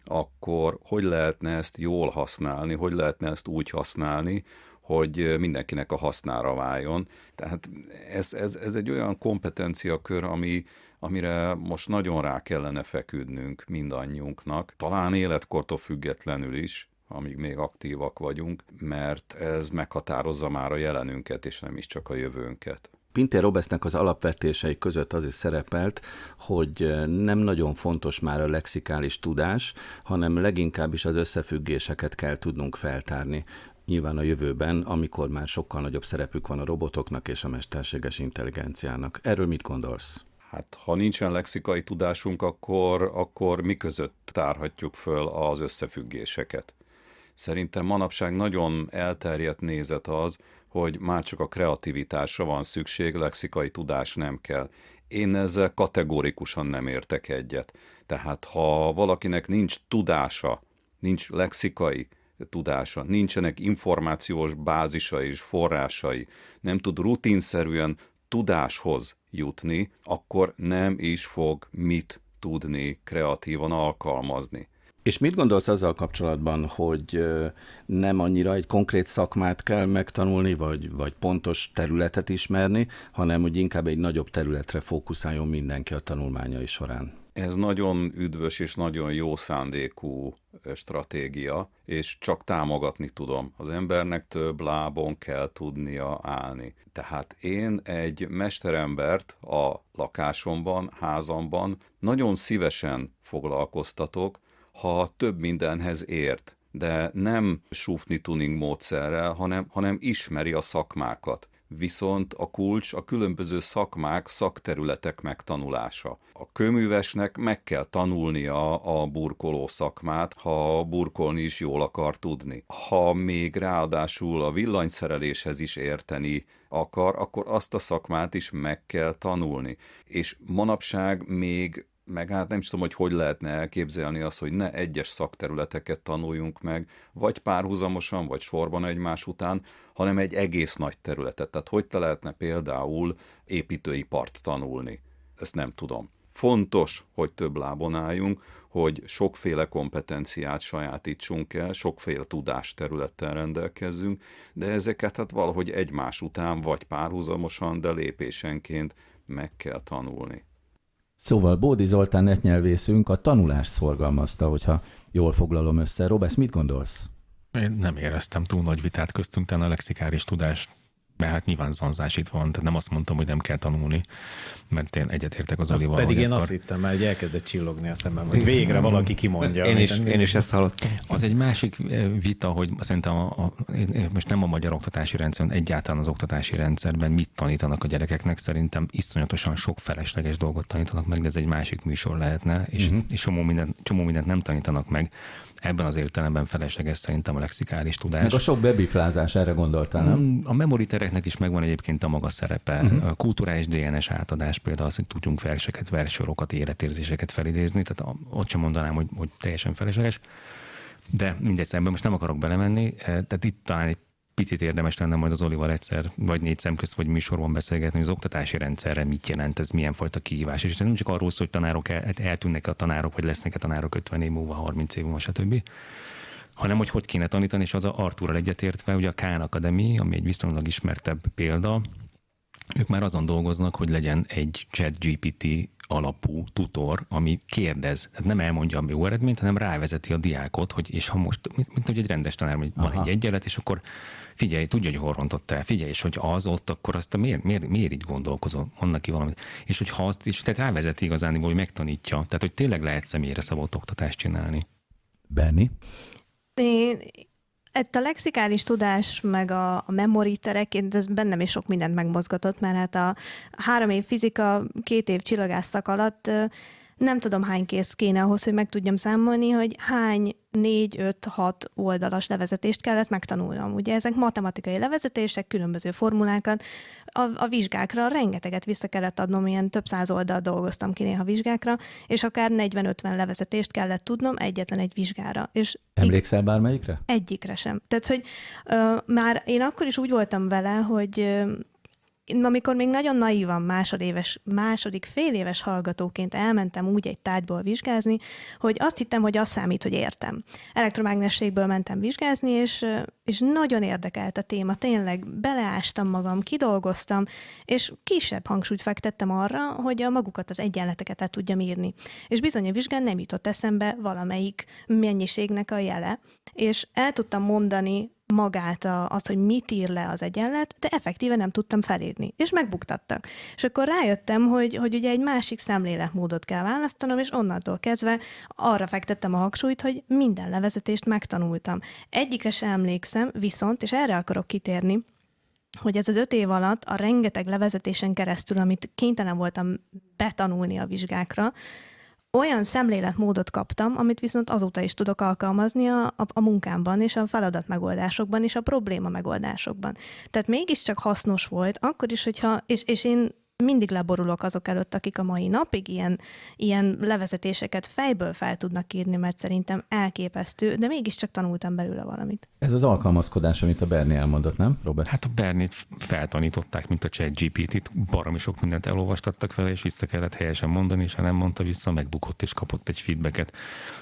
akkor hogy lehetne ezt jól használni, hogy lehetne ezt úgy használni, hogy mindenkinek a hasznára váljon. Tehát ez, ez, ez egy olyan kompetenciakör, ami, amire most nagyon rá kellene feküdnünk mindannyiunknak, talán életkortól függetlenül is, amíg még aktívak vagyunk, mert ez meghatározza már a jelenünket, és nem is csak a jövőnket. Pintér Robesznek az alapvetései között az is szerepelt, hogy nem nagyon fontos már a lexikális tudás, hanem leginkább is az összefüggéseket kell tudnunk feltárni. Nyilván a jövőben, amikor már sokkal nagyobb szerepük van a robotoknak és a mesterséges intelligenciának. Erről mit gondolsz? Hát ha nincsen lexikai tudásunk, akkor, akkor mi között tárhatjuk föl az összefüggéseket. Szerintem manapság nagyon elterjedt nézet az, hogy már csak a kreativitásra van szükség, lexikai tudás nem kell. Én ezzel kategórikusan nem értek egyet. Tehát ha valakinek nincs tudása, nincs lexikai tudása, nincsenek információs bázisa és forrásai, nem tud rutinszerűen tudáshoz jutni, akkor nem is fog mit tudni kreatívan alkalmazni. És mit gondolsz azzal kapcsolatban, hogy nem annyira egy konkrét szakmát kell megtanulni, vagy, vagy pontos területet ismerni, hanem hogy inkább egy nagyobb területre fókuszáljon mindenki a tanulmányai során? Ez nagyon üdvös és nagyon jó szándékú stratégia, és csak támogatni tudom. Az embernek több lábon kell tudnia állni. Tehát én egy mesterembert a lakásomban, házamban nagyon szívesen foglalkoztatok, ha több mindenhez ért, de nem sufni tuning módszerrel, hanem, hanem ismeri a szakmákat. Viszont a kulcs a különböző szakmák, szakterületek megtanulása. A kőművesnek meg kell tanulnia a burkoló szakmát, ha burkolni is jól akar tudni. Ha még ráadásul a villanyszereléshez is érteni akar, akkor azt a szakmát is meg kell tanulni. És manapság még meg hát nem is tudom, hogy hogy lehetne elképzelni azt, hogy ne egyes szakterületeket tanuljunk meg, vagy párhuzamosan, vagy sorban egymás után, hanem egy egész nagy területet. Tehát hogy te lehetne például építőipart tanulni? Ezt nem tudom. Fontos, hogy több lábon álljunk, hogy sokféle kompetenciát sajátítsunk el, sokféle tudásterülettel rendelkezzünk, de ezeket hát valahogy egymás után, vagy párhuzamosan, de lépésenként meg kell tanulni. Szóval Bódi Zoltán netnyelvészünk a tanulás szorgalmazta, hogyha jól foglalom össze. Robesz, mit gondolsz? Én nem éreztem túl nagy vitát köztünk, a lexikáris tudást mert hát nyilván zanzás itt van, tehát nem azt mondtam, hogy nem kell tanulni, mert én egyetértek az Olival. Pedig én akkor... azt hittem, mert elkezdett csillogni a szemem, hogy végre valaki kimondja. Én, is, én is ezt hallottam. Az egy másik eh, vita, hogy szerintem a, a, most nem a magyar oktatási rendszerben, egyáltalán az oktatási rendszerben mit tanítanak a gyerekeknek, szerintem iszonyatosan sok felesleges dolgot tanítanak meg, de ez egy másik műsor lehetne, és, uh-huh. és csomó, mindent, csomó mindent nem tanítanak meg ebben az értelemben felesleges szerintem a lexikális tudás. Meg a sok bebiflázás, erre gondoltál, nem? Mm, a memoritereknek is megvan egyébként a maga szerepe. Uh-huh. A kulturális DNS átadás például az, hogy tudjunk verseket, versorokat, életérzéseket felidézni, tehát ott sem mondanám, hogy, hogy teljesen felesleges. De mindegy, ebben most nem akarok belemenni, eh, tehát itt talán egy picit érdemes lenne majd az Olival egyszer, vagy négy szem közt, vagy műsorban beszélgetni, hogy az oktatási rendszerre mit jelent, ez milyen fajta kihívás. És ez nem csak arról szól, hogy tanárok el, eltűnnek a tanárok, vagy lesznek a tanárok 50 év múlva, 30 év múlva, stb., hanem hogy hogy kéne tanítani, és az a Arturral egyetértve, ugye a Khan Academy, ami egy viszonylag ismertebb példa, ők már azon dolgoznak, hogy legyen egy chat GPT alapú tutor, ami kérdez, hát nem elmondja a jó eredményt, hanem rávezeti a diákot, hogy és ha most, mint, mint hogy egy rendes tanár, hogy van egy egyenlet, és akkor figyelj, tudja, hogy hol rontott el, figyelj, és hogy az ott, akkor azt miért, miért, miért így gondolkozol, mond neki valamit. És hogy ha azt is, tehát rávezeti igazán, hogy megtanítja, tehát hogy tényleg lehet személyre szabott oktatást csinálni. Benni? Én, ezt a lexikális tudás, meg a, a memoriterek, ez bennem is sok mindent megmozgatott, mert hát a három év fizika, két év csillagászak alatt nem tudom hány kész kéne ahhoz, hogy meg tudjam számolni, hogy hány 4-5-6 oldalas levezetést kellett megtanulnom. Ugye ezek matematikai levezetések, különböző formulákat. A, a vizsgákra rengeteget vissza kellett adnom, ilyen több száz oldal dolgoztam ki néha vizsgákra, és akár 40-50 levezetést kellett tudnom egyetlen egy vizsgára. És Emlékszel bármelyikre? Egyikre sem. Tehát, hogy ö, már én akkor is úgy voltam vele, hogy ö, amikor még nagyon naívan másodéves, második fél éves hallgatóként elmentem úgy egy tárgyból vizsgázni, hogy azt hittem, hogy az számít, hogy értem. Elektromágnességből mentem vizsgázni, és, és nagyon érdekelt a téma, tényleg beleástam magam, kidolgoztam, és kisebb hangsúlyt fektettem arra, hogy a magukat az egyenleteket el tudjam írni. És bizony a vizsgán nem jutott eszembe valamelyik mennyiségnek a jele, és el tudtam mondani magát a, azt, hogy mit ír le az egyenlet, de effektíven nem tudtam felírni, és megbuktattak. És akkor rájöttem, hogy, hogy ugye egy másik szemléletmódot kell választanom, és onnantól kezdve arra fektettem a hangsúlyt, hogy minden levezetést megtanultam. Egyikre sem emlékszem, viszont, és erre akarok kitérni, hogy ez az öt év alatt a rengeteg levezetésen keresztül, amit kénytelen voltam betanulni a vizsgákra, olyan szemléletmódot kaptam, amit viszont azóta is tudok alkalmazni a, a, a munkámban, és a feladat megoldásokban, és a probléma megoldásokban. Tehát mégiscsak hasznos volt, akkor is, hogyha, és, és én mindig leborulok azok előtt, akik a mai napig ilyen, ilyen levezetéseket fejből fel tudnak írni, mert szerintem elképesztő, de mégiscsak tanultam belőle valamit. Ez az alkalmazkodás, amit a Berni elmondott, nem, Robert? Hát a Bernit feltanították, mint a chat GPT-t, baromi sok mindent elolvastattak vele, és vissza kellett helyesen mondani, és ha nem mondta vissza, megbukott és kapott egy feedbacket.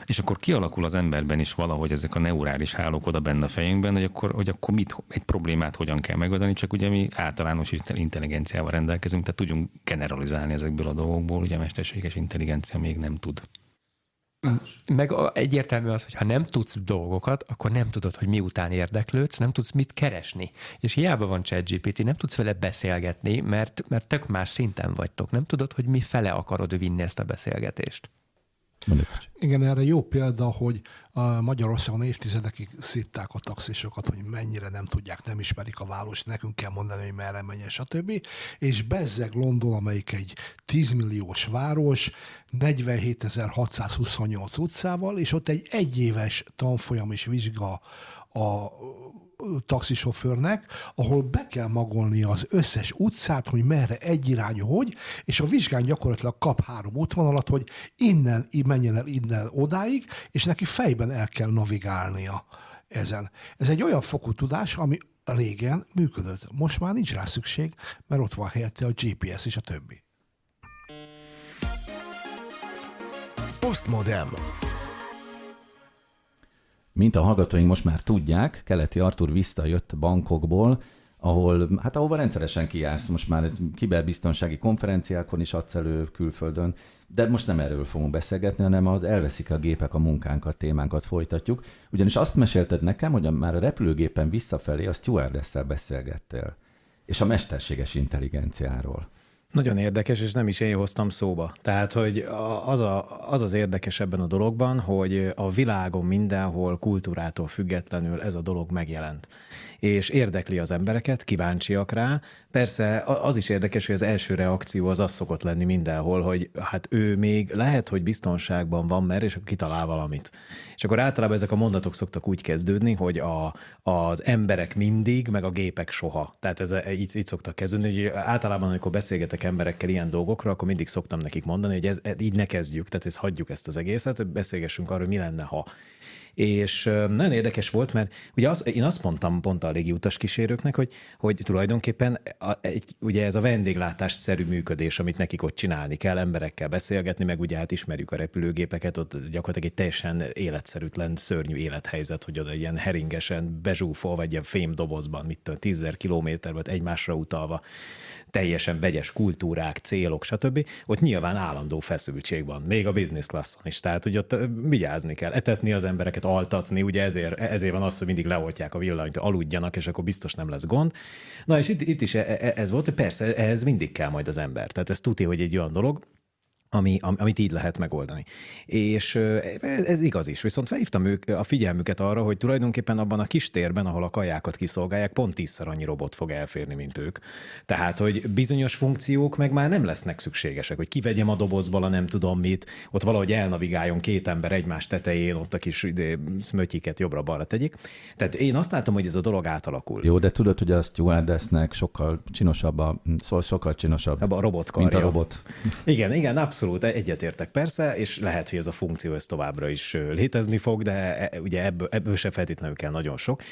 És akkor kialakul az emberben is valahogy ezek a neurális hálók oda benne a fejünkben, hogy akkor, hogy akkor mit, egy problémát hogyan kell megoldani, csak ugye mi általános intelligenciával rendelkezünk, tehát tudjunk generalizálni ezekből a dolgokból, ugye a mesterséges intelligencia még nem tud. Meg egyértelmű az, hogy ha nem tudsz dolgokat, akkor nem tudod, hogy miután érdeklődsz, nem tudsz mit keresni. És hiába van ChatGPT, nem tudsz vele beszélgetni, mert, mert tök más szinten vagytok. Nem tudod, hogy mi fele akarod vinni ezt a beszélgetést. Igen, erre jó példa, hogy Magyarországon évtizedekig szitták a taxisokat, hogy mennyire nem tudják, nem ismerik a város, nekünk kell mondani, hogy merre menjen, stb. És bezzeg London, amelyik egy 10 milliós város, 47.628 utcával, és ott egy egyéves tanfolyam és vizsga a taxisofőrnek, ahol be kell magolni az összes utcát, hogy merre egyirányú hogy, és a vizsgán gyakorlatilag kap három útvonalat, hogy innen menjen el innen odáig, és neki fejben el kell navigálnia ezen. Ez egy olyan fokú tudás, ami régen működött. Most már nincs rá szükség, mert ott van helyette a GPS és a többi. Postmodem. Mint a hallgatóink most már tudják, Keleti Artur visszajött Bangkokból, ahol, hát ahova rendszeresen kijársz, most már kiberbiztonsági konferenciákon is adsz elő külföldön, de most nem erről fogunk beszélgetni, hanem az elveszik a gépek a munkánkat, témánkat folytatjuk. Ugyanis azt mesélted nekem, hogy a, már a repülőgépen visszafelé a stewardess beszélgettél, és a mesterséges intelligenciáról. Nagyon érdekes, és nem is én hoztam szóba. Tehát, hogy az, a, az az érdekes ebben a dologban, hogy a világon mindenhol kultúrától függetlenül ez a dolog megjelent és érdekli az embereket, kíváncsiak rá. Persze az is érdekes, hogy az első reakció az az szokott lenni mindenhol, hogy hát ő még lehet, hogy biztonságban van, mert és akkor kitalál valamit. És akkor általában ezek a mondatok szoktak úgy kezdődni, hogy a, az emberek mindig, meg a gépek soha. Tehát ez így, így szoktak kezdődni, hogy általában, amikor beszélgetek emberekkel ilyen dolgokra, akkor mindig szoktam nekik mondani, hogy ez, így ne kezdjük, tehát ezt hagyjuk ezt az egészet, beszélgessünk arról, mi lenne, ha. És nagyon érdekes volt, mert ugye az, én azt mondtam pont a légi utas kísérőknek, hogy, hogy tulajdonképpen a, egy, ugye ez a vendéglátásszerű működés, amit nekik ott csinálni kell, emberekkel beszélgetni, meg ugye hát ismerjük a repülőgépeket, ott gyakorlatilag egy teljesen életszerűtlen, szörnyű élethelyzet, hogy oda ilyen heringesen bezsúfol, vagy ilyen fémdobozban, mit tudom, tízzer kilométer, egymásra utalva teljesen vegyes kultúrák, célok, stb. Ott nyilván állandó feszültség van, még a business classon is. Tehát, hogy ott vigyázni kell, etetni az embereket, altatni, ugye ezért, ezért van az, hogy mindig leoltják a villanyt, aludjanak, és akkor biztos nem lesz gond. Na és itt, itt is e, e, ez volt, hogy persze ehhez mindig kell majd az ember. Tehát ez tudja, hogy egy olyan dolog, ami, amit így lehet megoldani. És ez, ez igaz is, viszont felhívtam ők a figyelmüket arra, hogy tulajdonképpen abban a kis térben, ahol a kajákat kiszolgálják, pont tízszer annyi robot fog elférni, mint ők. Tehát, hogy bizonyos funkciók meg már nem lesznek szükségesek, hogy kivegyem a dobozból a nem tudom mit, ott valahogy elnavigáljon két ember egymás tetején, ott a kis szmötyiket jobbra-balra tegyik. Tehát én azt látom, hogy ez a dolog átalakul. Jó, de tudod, hogy a stewardessnek sokkal csinosabb, a, szóval sokkal csinosabb, a robot mint a robot. Igen, igen, abszolút Abszolút, egyetértek persze, és lehet, hogy ez a funkció ez továbbra is létezni fog, de e, ugye ebből, ebből se feltétlenül kell nagyon sok.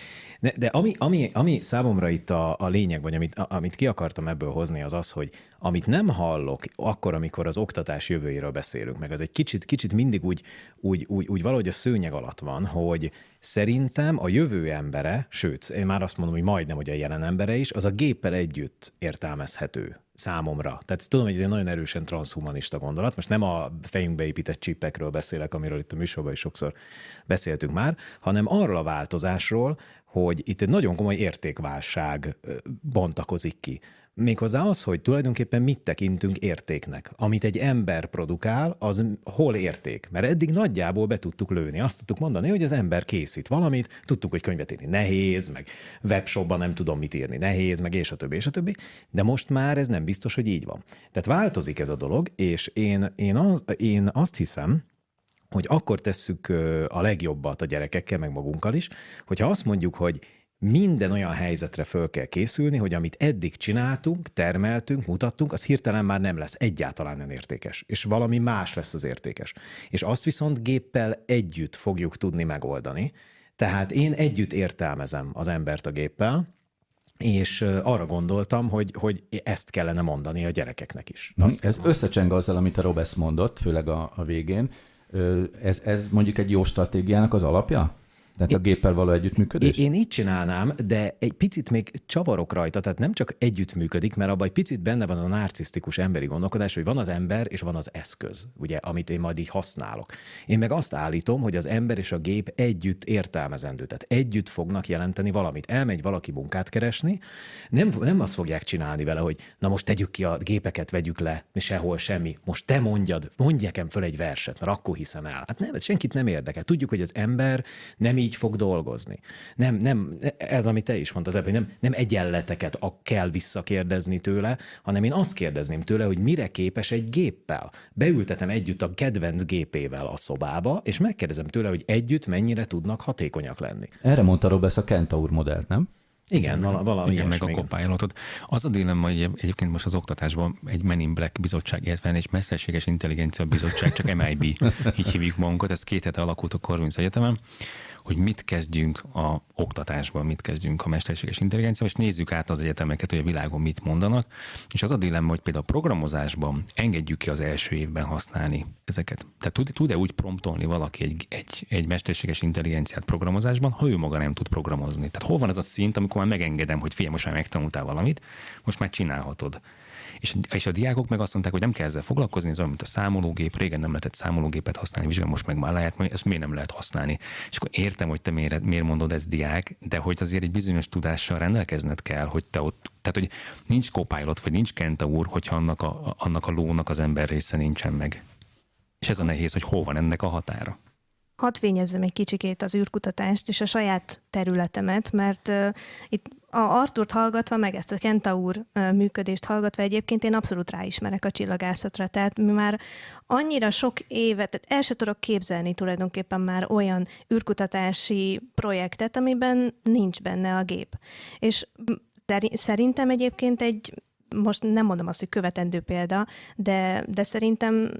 De, de ami, ami, ami számomra itt a, a lényeg, vagy amit, amit ki akartam ebből hozni, az az, hogy amit nem hallok akkor, amikor az oktatás jövőjéről beszélünk, meg az egy kicsit, kicsit mindig úgy, úgy, úgy, úgy valahogy a szőnyeg alatt van, hogy szerintem a jövő embere, sőt, én már azt mondom, hogy majdnem, hogy a jelen embere is, az a géppel együtt értelmezhető számomra. Tehát tudom, hogy ez egy nagyon erősen transhumanista gondolat. Most nem a fejünkbe épített csipekről beszélek, amiről itt a műsorban is sokszor beszéltünk már, hanem arról a változásról, hogy itt egy nagyon komoly értékválság bontakozik ki. Méghozzá az, hogy tulajdonképpen mit tekintünk értéknek. Amit egy ember produkál, az hol érték? Mert eddig nagyjából be tudtuk lőni. Azt tudtuk mondani, hogy az ember készít valamit, tudtuk, hogy könyvet írni nehéz, meg webshopban nem tudom mit írni nehéz, meg és a többi, és a többi. De most már ez nem biztos, hogy így van. Tehát változik ez a dolog, és én, én, az, én azt hiszem, hogy akkor tesszük a legjobbat a gyerekekkel, meg magunkkal is, hogyha azt mondjuk, hogy minden olyan helyzetre föl kell készülni, hogy amit eddig csináltunk, termeltünk, mutattunk, az hirtelen már nem lesz egyáltalán nem értékes, és valami más lesz az értékes. És azt viszont géppel együtt fogjuk tudni megoldani. Tehát én együtt értelmezem az embert a géppel, és arra gondoltam, hogy, hogy ezt kellene mondani a gyerekeknek is. Azt Ez összecseng azzal, amit a Robesz mondott, főleg a, a végén. Ez, ez mondjuk egy jó stratégiának az alapja? Tehát a géppel való együttműködés? Én, én így csinálnám, de egy picit még csavarok rajta, tehát nem csak együttműködik, mert abban egy picit benne van a narcisztikus emberi gondolkodás, hogy van az ember és van az eszköz, ugye, amit én majd így használok. Én meg azt állítom, hogy az ember és a gép együtt értelmezendő, tehát együtt fognak jelenteni valamit. Elmegy valaki munkát keresni, nem, nem azt fogják csinálni vele, hogy na most tegyük ki a gépeket, vegyük le, sehol semmi. Most te mondjad, mondj nekem föl egy verset, mert akkor hiszem el. Hát nem, senkit nem érdekel. Tudjuk, hogy az ember nem így így fog dolgozni. Nem, nem, ez, amit te is mondtad, hogy nem, nem egyenleteket a kell visszakérdezni tőle, hanem én azt kérdezném tőle, hogy mire képes egy géppel. Beültetem együtt a kedvenc gépével a szobába, és megkérdezem tőle, hogy együtt mennyire tudnak hatékonyak lenni. Erre mondta Robesz a Kentaur modellt, nem? Igen, vala, valami Igen, meg a copilotot. Az a dilemma, hogy egyébként most az oktatásban egy Men in Black bizottság, illetve egy mesterséges intelligencia bizottság, csak MIB, így hívjuk magunkat, ez két hete alakult a Corvinus Egyetemen, hogy mit kezdjünk a oktatásban, mit kezdjünk a mesterséges intelligencia, és nézzük át az egyetemeket, hogy a világon mit mondanak. És az a dilemma, hogy például a programozásban engedjük ki az első évben használni ezeket. Tehát tud, tud-e úgy promptolni valaki egy, egy, egy mesterséges intelligenciát programozásban, ha ő maga nem tud programozni? Tehát hol van ez a szint, amikor már megengedem, hogy figyelj, most már megtanultál valamit, most már csinálhatod. És, és a diákok meg azt mondták, hogy nem kell ezzel foglalkozni, ez olyan, mint a számológép, régen nem lehetett számológépet használni, vizsgálom, most meg már lehet, ezt miért nem lehet használni. És akkor értem, hogy te miért, miért mondod ez diák, de hogy azért egy bizonyos tudással rendelkezned kell, hogy te ott, tehát hogy nincs copilot, vagy nincs Kenta úr, hogyha annak a, annak a lónak az ember része nincsen meg. És ez a nehéz, hogy hol van ennek a határa. Hadd fényezzem egy kicsikét az űrkutatást és a saját területemet, mert uh, itt a Arturt hallgatva, meg ezt a Kentaur működést hallgatva egyébként én abszolút ráismerek a csillagászatra. Tehát mi már annyira sok évet, tehát el se tudok képzelni tulajdonképpen már olyan űrkutatási projektet, amiben nincs benne a gép. És szerintem egyébként egy most nem mondom azt, hogy követendő példa, de, de szerintem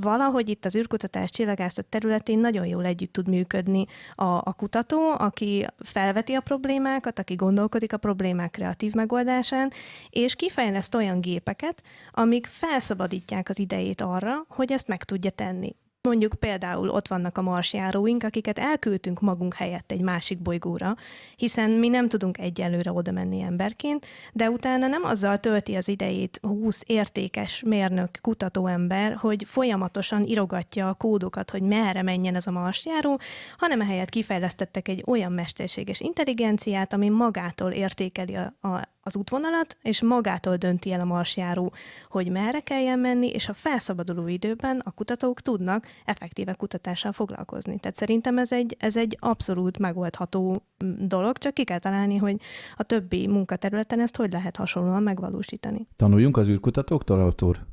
valahogy itt az űrkutatás csillagászat területén nagyon jól együtt tud működni a, a kutató, aki felveti a problémákat, aki gondolkodik a problémák kreatív megoldásán, és kifejleszt olyan gépeket, amik felszabadítják az idejét arra, hogy ezt meg tudja tenni. Mondjuk például ott vannak a marsjáróink, akiket elküldtünk magunk helyett egy másik bolygóra, hiszen mi nem tudunk egyelőre oda menni emberként, de utána nem azzal tölti az idejét 20 értékes mérnök, kutatóember, hogy folyamatosan irogatja a kódokat, hogy merre menjen ez a marsjáró, hanem ehelyett kifejlesztettek egy olyan mesterséges intelligenciát, ami magától értékeli a, a az útvonalat, és magától dönti el a marsjáró, hogy merre kelljen menni, és a felszabaduló időben a kutatók tudnak effektíve kutatással foglalkozni. Tehát szerintem ez egy, ez egy abszolút megoldható mm, dolog, csak ki kell találni, hogy a többi munkaterületen ezt hogy lehet hasonlóan megvalósítani. Tanuljunk az űrkutatóktól, autor?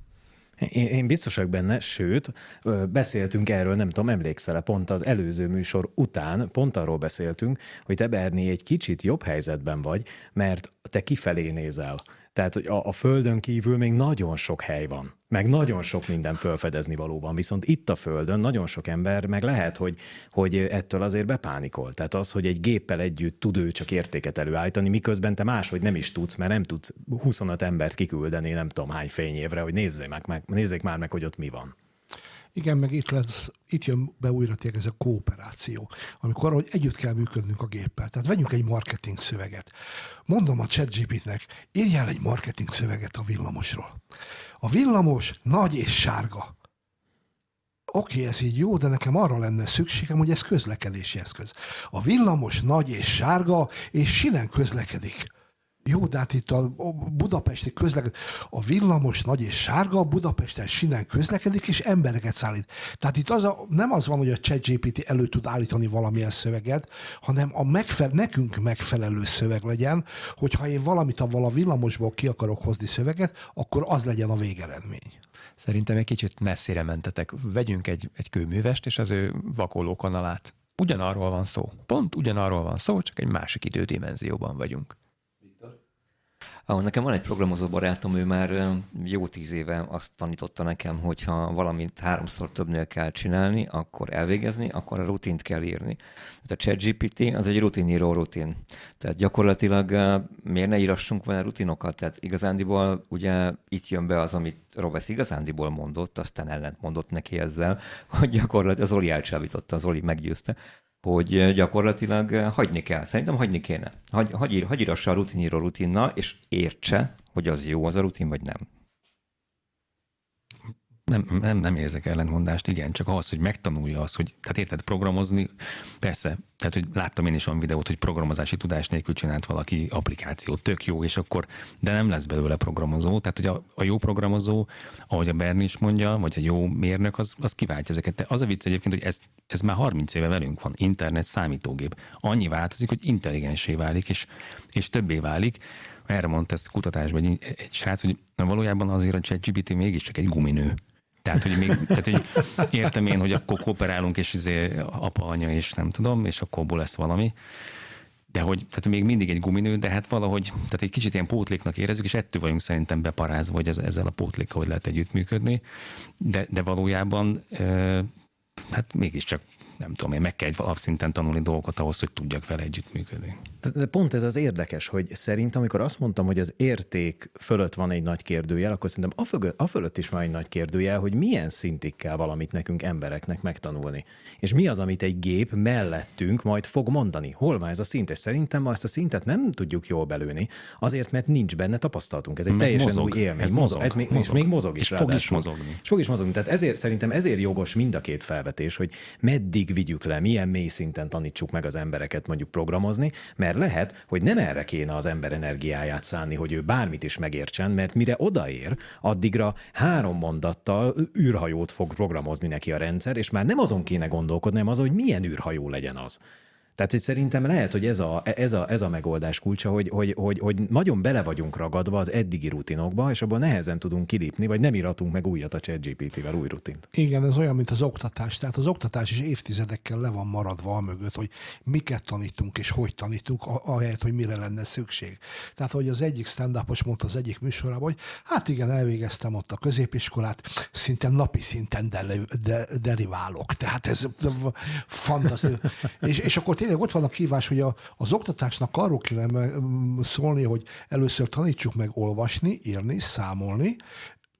Én, én biztos vagyok benne, sőt, beszéltünk erről, nem tudom, emlékszel pont az előző műsor után, pont arról beszéltünk, hogy te Berni egy kicsit jobb helyzetben vagy, mert te kifelé nézel. Tehát hogy a, a Földön kívül még nagyon sok hely van, meg nagyon sok minden felfedezni valóban, viszont itt a Földön nagyon sok ember meg lehet, hogy, hogy ettől azért bepánikol. Tehát az, hogy egy géppel együtt tud ő csak értéket előállítani, miközben te máshogy nem is tudsz, mert nem tudsz 25 embert kiküldeni nem tudom hány fényévre, hogy nézzék, meg, meg, nézzék már meg, hogy ott mi van. Igen, meg itt, lesz, itt jön be újra tényleg ez a kooperáció, amikor hogy együtt kell működnünk a géppel. Tehát vegyünk egy marketing szöveget. Mondom a ChatGPT-nek, írjál egy marketing szöveget a villamosról. A villamos nagy és sárga. Oké, ez így jó, de nekem arra lenne szükségem, hogy ez közlekedési eszköz. A villamos nagy és sárga, és sinen közlekedik jó, de hát itt a budapesti közlekedik, a villamos nagy és sárga, Budapesten sinen közlekedik, és embereket szállít. Tehát itt az a, nem az van, hogy a ChatGPT elő tud állítani valamilyen szöveget, hanem a megfe- nekünk megfelelő szöveg legyen, hogyha én valamit avval a villamosból ki akarok hozni szöveget, akkor az legyen a végeredmény. Szerintem egy kicsit messzire mentetek. Vegyünk egy, egy kőművest, és az ő vakoló kanalát. Ugyanarról van szó. Pont ugyanarról van szó, csak egy másik idődimenzióban vagyunk. Ahol nekem van egy programozó barátom, ő már jó tíz éve azt tanította nekem, hogy ha valamit háromszor többnél kell csinálni, akkor elvégezni, akkor a rutint kell írni. Tehát a ChatGPT az egy rutiníró rutin. Tehát gyakorlatilag miért ne írassunk vele rutinokat? Tehát igazándiból ugye itt jön be az, amit Robesz igazándiból mondott, aztán ellent mondott neki ezzel, hogy gyakorlatilag az Oli elcsábította, az Oli meggyőzte, hogy gyakorlatilag hagyni kell. Szerintem hagyni kéne. Hagy, hagy, hagy írassa a rutiníró rutinnal, és értse, hogy az jó az a rutin, vagy nem nem, nem, nem érzek ellentmondást, igen, csak az, hogy megtanulja azt, hogy, tehát érted, programozni, persze, tehát, hogy láttam én is olyan videót, hogy programozási tudás nélkül csinált valaki applikációt, tök jó, és akkor, de nem lesz belőle programozó, tehát, hogy a, a jó programozó, ahogy a Berni is mondja, vagy a jó mérnök, az, az kiváltja ezeket. De az a vicc egyébként, hogy ez, ez már 30 éve velünk van, internet, számítógép. Annyi változik, hogy intelligensé válik, és, és többé válik, erre mondta ezt kutatásban egy, egy srác, hogy na valójában azért a ChatGPT mégiscsak egy guminő. Tehát, hogy még, tehát, hogy értem én, hogy akkor kooperálunk, és izé apa, anya, és nem tudom, és akkor abból lesz valami. De hogy, tehát még mindig egy guminő, de hát valahogy, tehát egy kicsit ilyen pótléknak érezzük, és ettől vagyunk szerintem beparázva, hogy ez, ezzel a pótlékkal hogy lehet együttműködni. De, de valójában hát mégiscsak nem tudom én, meg kell egy alapszinten tanulni dolgokat ahhoz, hogy tudjak vele együttműködni. De pont ez az érdekes, hogy szerintem, amikor azt mondtam, hogy az érték fölött van egy nagy kérdőjel, akkor szerintem a, fölött, a fölött is van egy nagy kérdőjel, hogy milyen szintig kell valamit nekünk embereknek megtanulni. És mi az, amit egy gép mellettünk majd fog mondani. Hol van ez a szint? És szerintem ma ezt a szintet nem tudjuk jól belőni, azért, mert nincs benne tapasztalatunk. Ez egy Meg teljesen mozog. új élmény. Ez mozog. Ez még, mozog. És még mozog is. És fog is mozogni. És fog is mozogni. Tehát ezért szerintem ezért jogos mind a két felvetés, hogy meddig meddig vigyük le, milyen mély szinten tanítsuk meg az embereket mondjuk programozni, mert lehet, hogy nem erre kéne az ember energiáját szánni, hogy ő bármit is megértsen, mert mire odaér, addigra három mondattal űrhajót fog programozni neki a rendszer, és már nem azon kéne gondolkodni, hanem azon, hogy milyen űrhajó legyen az. Tehát, hogy szerintem lehet, hogy ez a, ez a, ez a megoldás kulcsa, hogy, hogy, hogy, hogy nagyon bele vagyunk ragadva az eddigi rutinokba, és abban nehezen tudunk kilépni, vagy nem iratunk meg újat a ChatGPT-vel, új rutint. Igen, ez olyan, mint az oktatás. Tehát az oktatás is évtizedekkel le van maradva a mögött, hogy miket tanítunk és hogy tanítunk, ahelyett, hogy mire lenne szükség. Tehát, hogy az egyik stand mondta az egyik műsorában, hogy hát igen, elvégeztem ott a középiskolát, szinte napi szinten de, de, deriválok. Tehát ez fantasztikus. és, és akkor tényleg ott van a kívás, hogy a, az oktatásnak arról kéne szólni, hogy először tanítsuk meg olvasni, írni, számolni,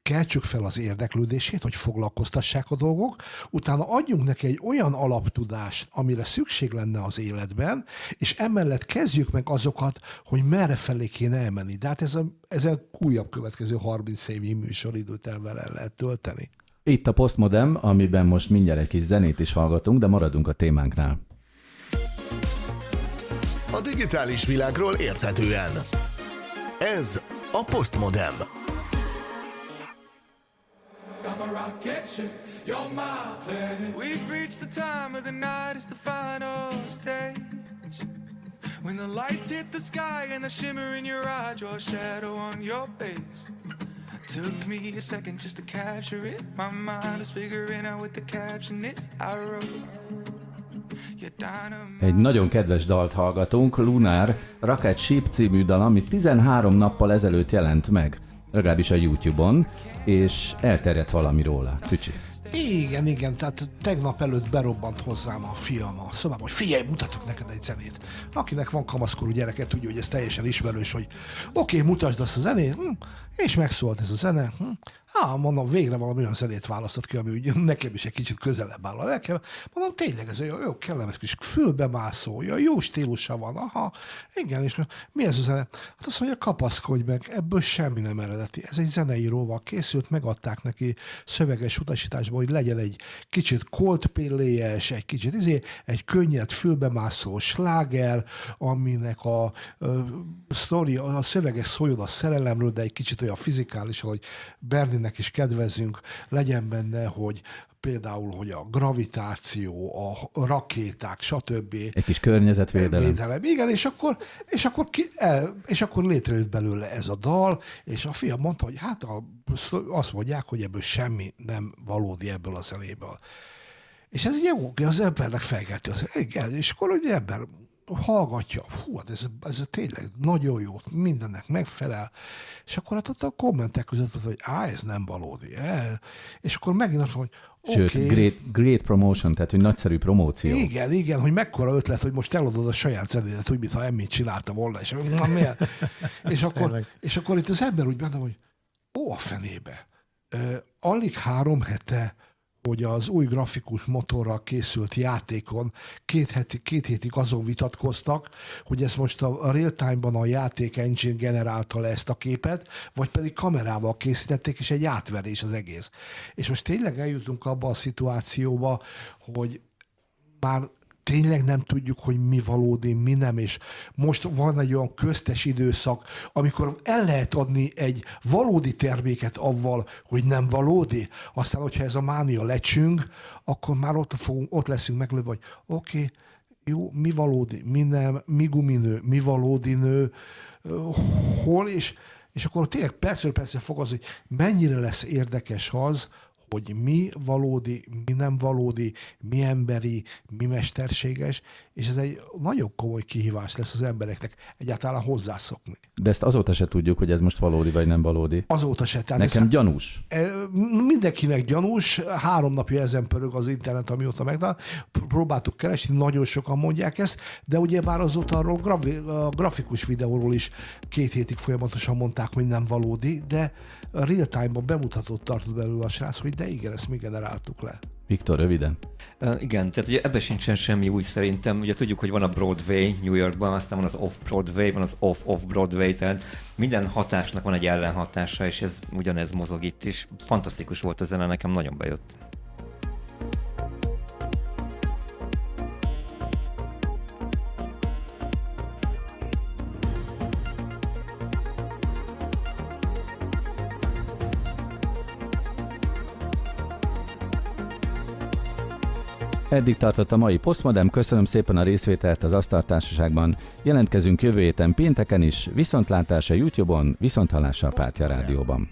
keltsük fel az érdeklődését, hogy foglalkoztassák a dolgok, utána adjunk neki egy olyan alaptudást, amire szükség lenne az életben, és emellett kezdjük meg azokat, hogy merre felé kéne elmenni. De hát ez a, ez a újabb következő 30 évi műsoridőt el lehet tölteni. Itt a Postmodem, amiben most mindjárt egy kis zenét is hallgatunk, de maradunk a témánknál. A digitális világról érthetően. Ez a Postmodem. When the lights hit the sky and the shimmer in your eye draw a shadow on your face. Took me a second just to capture it. My mind is figuring out what the caption is. I wrote. Egy nagyon kedves dalt hallgatunk, Lunar Rocket Ship című dal, ami 13 nappal ezelőtt jelent meg, legalábbis a YouTube-on, és elterjedt valami róla. Tücsi. Igen, igen, tehát tegnap előtt berobbant hozzám a fiam a szobába, hogy figyelj, mutatok neked egy zenét. Akinek van kamaszkorú gyereke, tudja, hogy ez teljesen ismerős, hogy oké, okay, mutasd azt a zenét, hm, és megszólt ez a zene, hm, Á, mondom, végre valami olyan zenét választott ki, ami úgy nekem is egy kicsit közelebb áll a nekem. Mondom, tényleg ez olyan jó, kellemes kis fülbemászó, olyan jó stílusa van. Aha, igen, és mi ez a zene? Hát azt mondja, kapaszkodj meg, ebből semmi nem eredeti. Ez egy zeneíróval készült, megadták neki szöveges utasításba, hogy legyen egy kicsit coldplay egy kicsit izé, egy könnyed, fülbemászó sláger, aminek a, a, sztori, a szöveges szóljon a szerelemről, de egy kicsit olyan fizikális, hogy Berlin ennek is kedvezünk, legyen benne, hogy például, hogy a gravitáció, a rakéták, stb. Egy kis környezetvédelem. Védelem. Igen, és akkor, és, akkor ki, el, és akkor létrejött belőle ez a dal, és a fiam mondta, hogy hát a, azt mondják, hogy ebből semmi nem valódi ebből a zenéből. És ez jó, az embernek felkelti az, igen, és akkor ugye ember hallgatja, fú, hát ez, ez tényleg nagyon jó, mindennek megfelel, és akkor hát ott a kommentek között, hogy á, ez nem valódi. E? És akkor megint azt mondja, hogy Sőt, okay. great, great promotion, tehát hogy nagyszerű promóció. Igen, igen, hogy mekkora ötlet, hogy most eladod a saját zenédet, úgy, mintha emmit csinálta volna, és, na, és, akkor, és akkor itt az ember úgy benne, hogy ó, a fenébe. Uh, alig három hete hogy az új grafikus motorral készült játékon két, heti, két hétig azon vitatkoztak, hogy ez most a real-time-ban a játék engine generálta le ezt a képet, vagy pedig kamerával készítették, és egy átverés az egész. És most tényleg eljutunk abba a szituációba, hogy már tényleg nem tudjuk, hogy mi valódi, mi nem, és most van egy olyan köztes időszak, amikor el lehet adni egy valódi terméket avval, hogy nem valódi, aztán, hogyha ez a mánia lecsünk, akkor már ott, fogunk, ott leszünk meglőve, hogy oké, okay, jó, mi valódi, mi nem, mi guminő, mi valódi nő, hol, és, és akkor tényleg percről percre fog az, hogy mennyire lesz érdekes az, hogy mi valódi, mi nem valódi, mi emberi, mi mesterséges, és ez egy nagyon komoly kihívás lesz az embereknek egyáltalán hozzászokni. De ezt azóta se tudjuk, hogy ez most valódi vagy nem valódi. Azóta se. Tehát Nekem ez, gyanús. E, mindenkinek gyanús. Három napja ezen pörög az internet, amióta meg próbáltuk keresni, nagyon sokan mondják ezt, de ugye már azóta arról a grafikus videóról is két hétig folyamatosan mondták, hogy nem valódi, de real time-ban bemutatott tartott belőle a srác, hogy de igen, ezt mi generáltuk le. Viktor, röviden. Uh, igen, tehát ugye ebben sincsen semmi új szerintem. Ugye tudjuk, hogy van a Broadway New Yorkban, aztán van az Off-Broadway, van az Off-Off-Broadway, tehát minden hatásnak van egy ellenhatása, és ez ugyanez mozog itt is. Fantasztikus volt a zene, nekem nagyon bejött. Eddig tartott a mai Postmodem, köszönöm szépen a részvételt az Asztaltársaságban. Jelentkezünk jövő héten pénteken is, viszontlátásra YouTube-on, viszonthallásra a Pátya Rádióban.